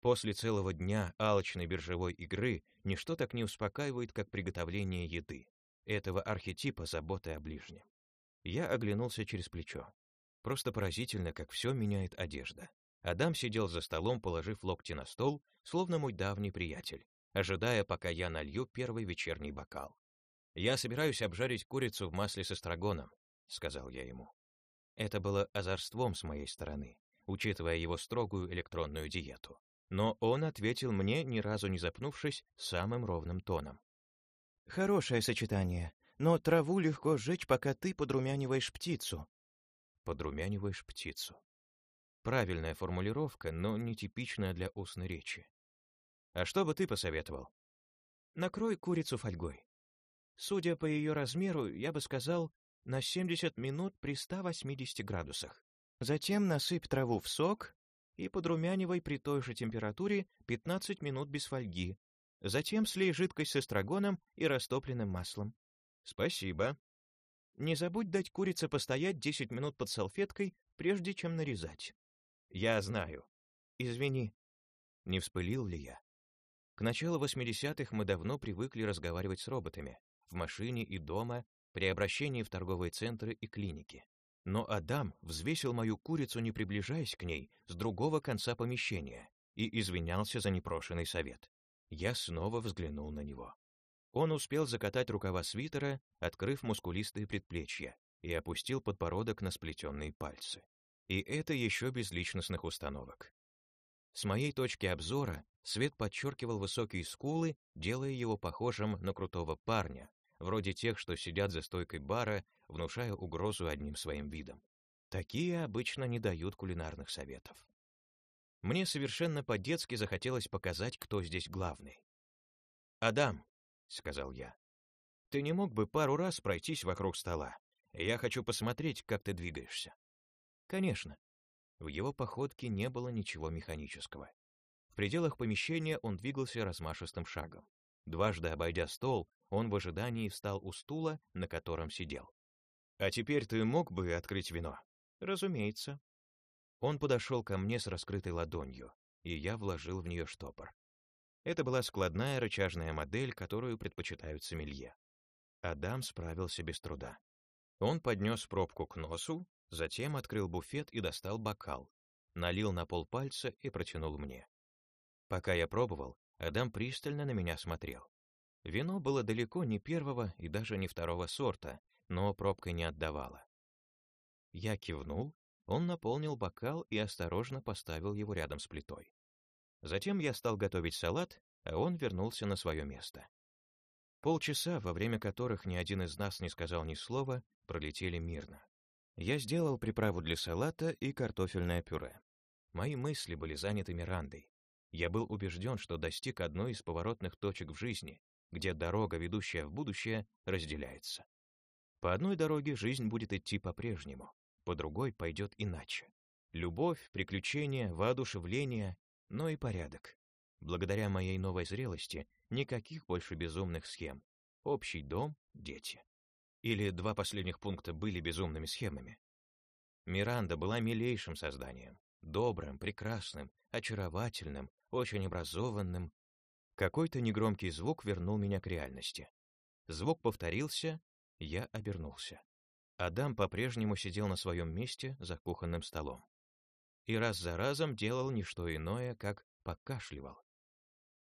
После целого дня алчной биржевой игры ничто так не успокаивает, как приготовление еды, этого архетипа заботы о ближнем. Я оглянулся через плечо. Просто поразительно, как все меняет одежда. Адам сидел за столом, положив локти на стол, словно мой давний приятель, ожидая, пока я налью первый вечерний бокал. «Я собираюсь обжарить курицу в масле с эстрагоном», — сказал я ему. Это было озорством с моей стороны, учитывая его строгую электронную диету. Но он ответил мне, ни разу не запнувшись, самым ровным тоном. «Хорошее сочетание, но траву легко сжечь, пока ты подрумяниваешь птицу». «Подрумяниваешь птицу». Правильная формулировка, но нетипичная для устной речи. «А что бы ты посоветовал?» «Накрой курицу фольгой. Судя по ее размеру, я бы сказал, на 70 минут при 180 градусах. Затем насыпь траву в сок и подрумянивай при той же температуре 15 минут без фольги. Затем слей жидкость с эстрагоном и растопленным маслом. Спасибо. Не забудь дать курице постоять 10 минут под салфеткой, прежде чем нарезать. Я знаю. Извини. Не вспылил ли я? К началу 80-х мы давно привыкли разговаривать с роботами. В машине и дома, при обращении в торговые центры и клиники. Но Адам взвесил мою курицу, не приближаясь к ней, с другого конца помещения, и извинялся за непрошенный совет. Я снова взглянул на него. Он успел закатать рукава свитера, открыв мускулистые предплечья, и опустил подбородок на сплетенные пальцы. И это еще без личностных установок. С моей точки обзора свет подчеркивал высокие скулы, делая его похожим на крутого парня, вроде тех, что сидят за стойкой бара, внушая угрозу одним своим видом. Такие обычно не дают кулинарных советов. Мне совершенно по-детски захотелось показать, кто здесь главный. «Адам», — сказал я, — «ты не мог бы пару раз пройтись вокруг стола? Я хочу посмотреть, как ты двигаешься». «Конечно». В его походке не было ничего механического. В пределах помещения он двигался размашистым шагом. Дважды обойдя стол, он в ожидании встал у стула, на котором сидел. «А теперь ты мог бы открыть вино?» «Разумеется». Он подошел ко мне с раскрытой ладонью, и я вложил в нее штопор. Это была складная рычажная модель, которую предпочитают сомелье. Адам справился без труда. Он поднес пробку к носу, затем открыл буфет и достал бокал, налил на пол пальца и протянул мне. Пока я пробовал, Адам пристально на меня смотрел. Вино было далеко не первого и даже не второго сорта, но пробкой не отдавало. Я кивнул, он наполнил бокал и осторожно поставил его рядом с плитой. Затем я стал готовить салат, а он вернулся на свое место. Полчаса, во время которых ни один из нас не сказал ни слова, пролетели мирно. Я сделал приправу для салата и картофельное пюре. Мои мысли были заняты Мирандой. Я был убежден, что достиг одной из поворотных точек в жизни, где дорога, ведущая в будущее, разделяется. По одной дороге жизнь будет идти по-прежнему, по другой пойдет иначе. Любовь, приключения, воодушевление, но и порядок. Благодаря моей новой зрелости никаких больше безумных схем. Общий дом, дети. Или два последних пункта были безумными схемами. Миранда была милейшим созданием, добрым, прекрасным, очаровательным, очень образованным. Какой-то негромкий звук вернул меня к реальности. Звук повторился, я обернулся. Адам по-прежнему сидел на своем месте за кухонным столом. И раз за разом делал не что иное, как покашливал.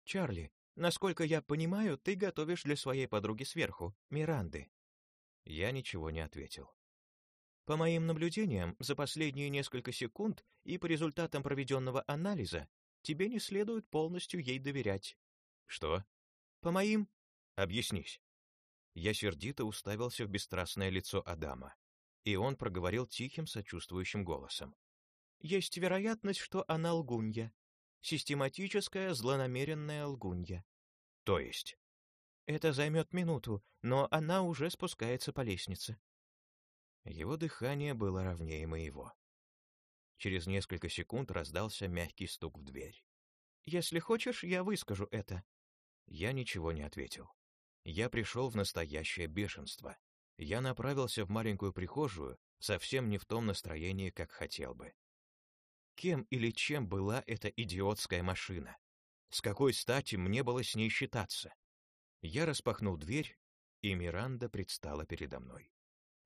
«Чарли, насколько я понимаю, ты готовишь для своей подруги сверху, Миранды». Я ничего не ответил. По моим наблюдениям, за последние несколько секунд и по результатам проведенного анализа тебе не следует полностью ей доверять. Что? По моим... Объяснись. Я сердито уставился в бесстрастное лицо Адама, и он проговорил тихим, сочувствующим голосом. «Есть вероятность, что она лгунья. Систематическая, злонамеренная лгунья». «То есть?» «Это займет минуту, но она уже спускается по лестнице». Его дыхание было ровнее моего. Через несколько секунд раздался мягкий стук в дверь. «Если хочешь, я выскажу это». Я ничего не ответил. Я пришел в настоящее бешенство. Я направился в маленькую прихожую, совсем не в том настроении, как хотел бы. Кем или чем была эта идиотская машина? С какой стати мне было с ней считаться? Я распахнул дверь, и Миранда предстала передо мной.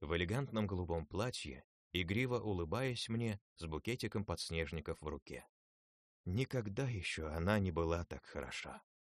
В элегантном голубом платье, игриво улыбаясь мне, с букетиком подснежников в руке. Никогда еще она не была так хороша.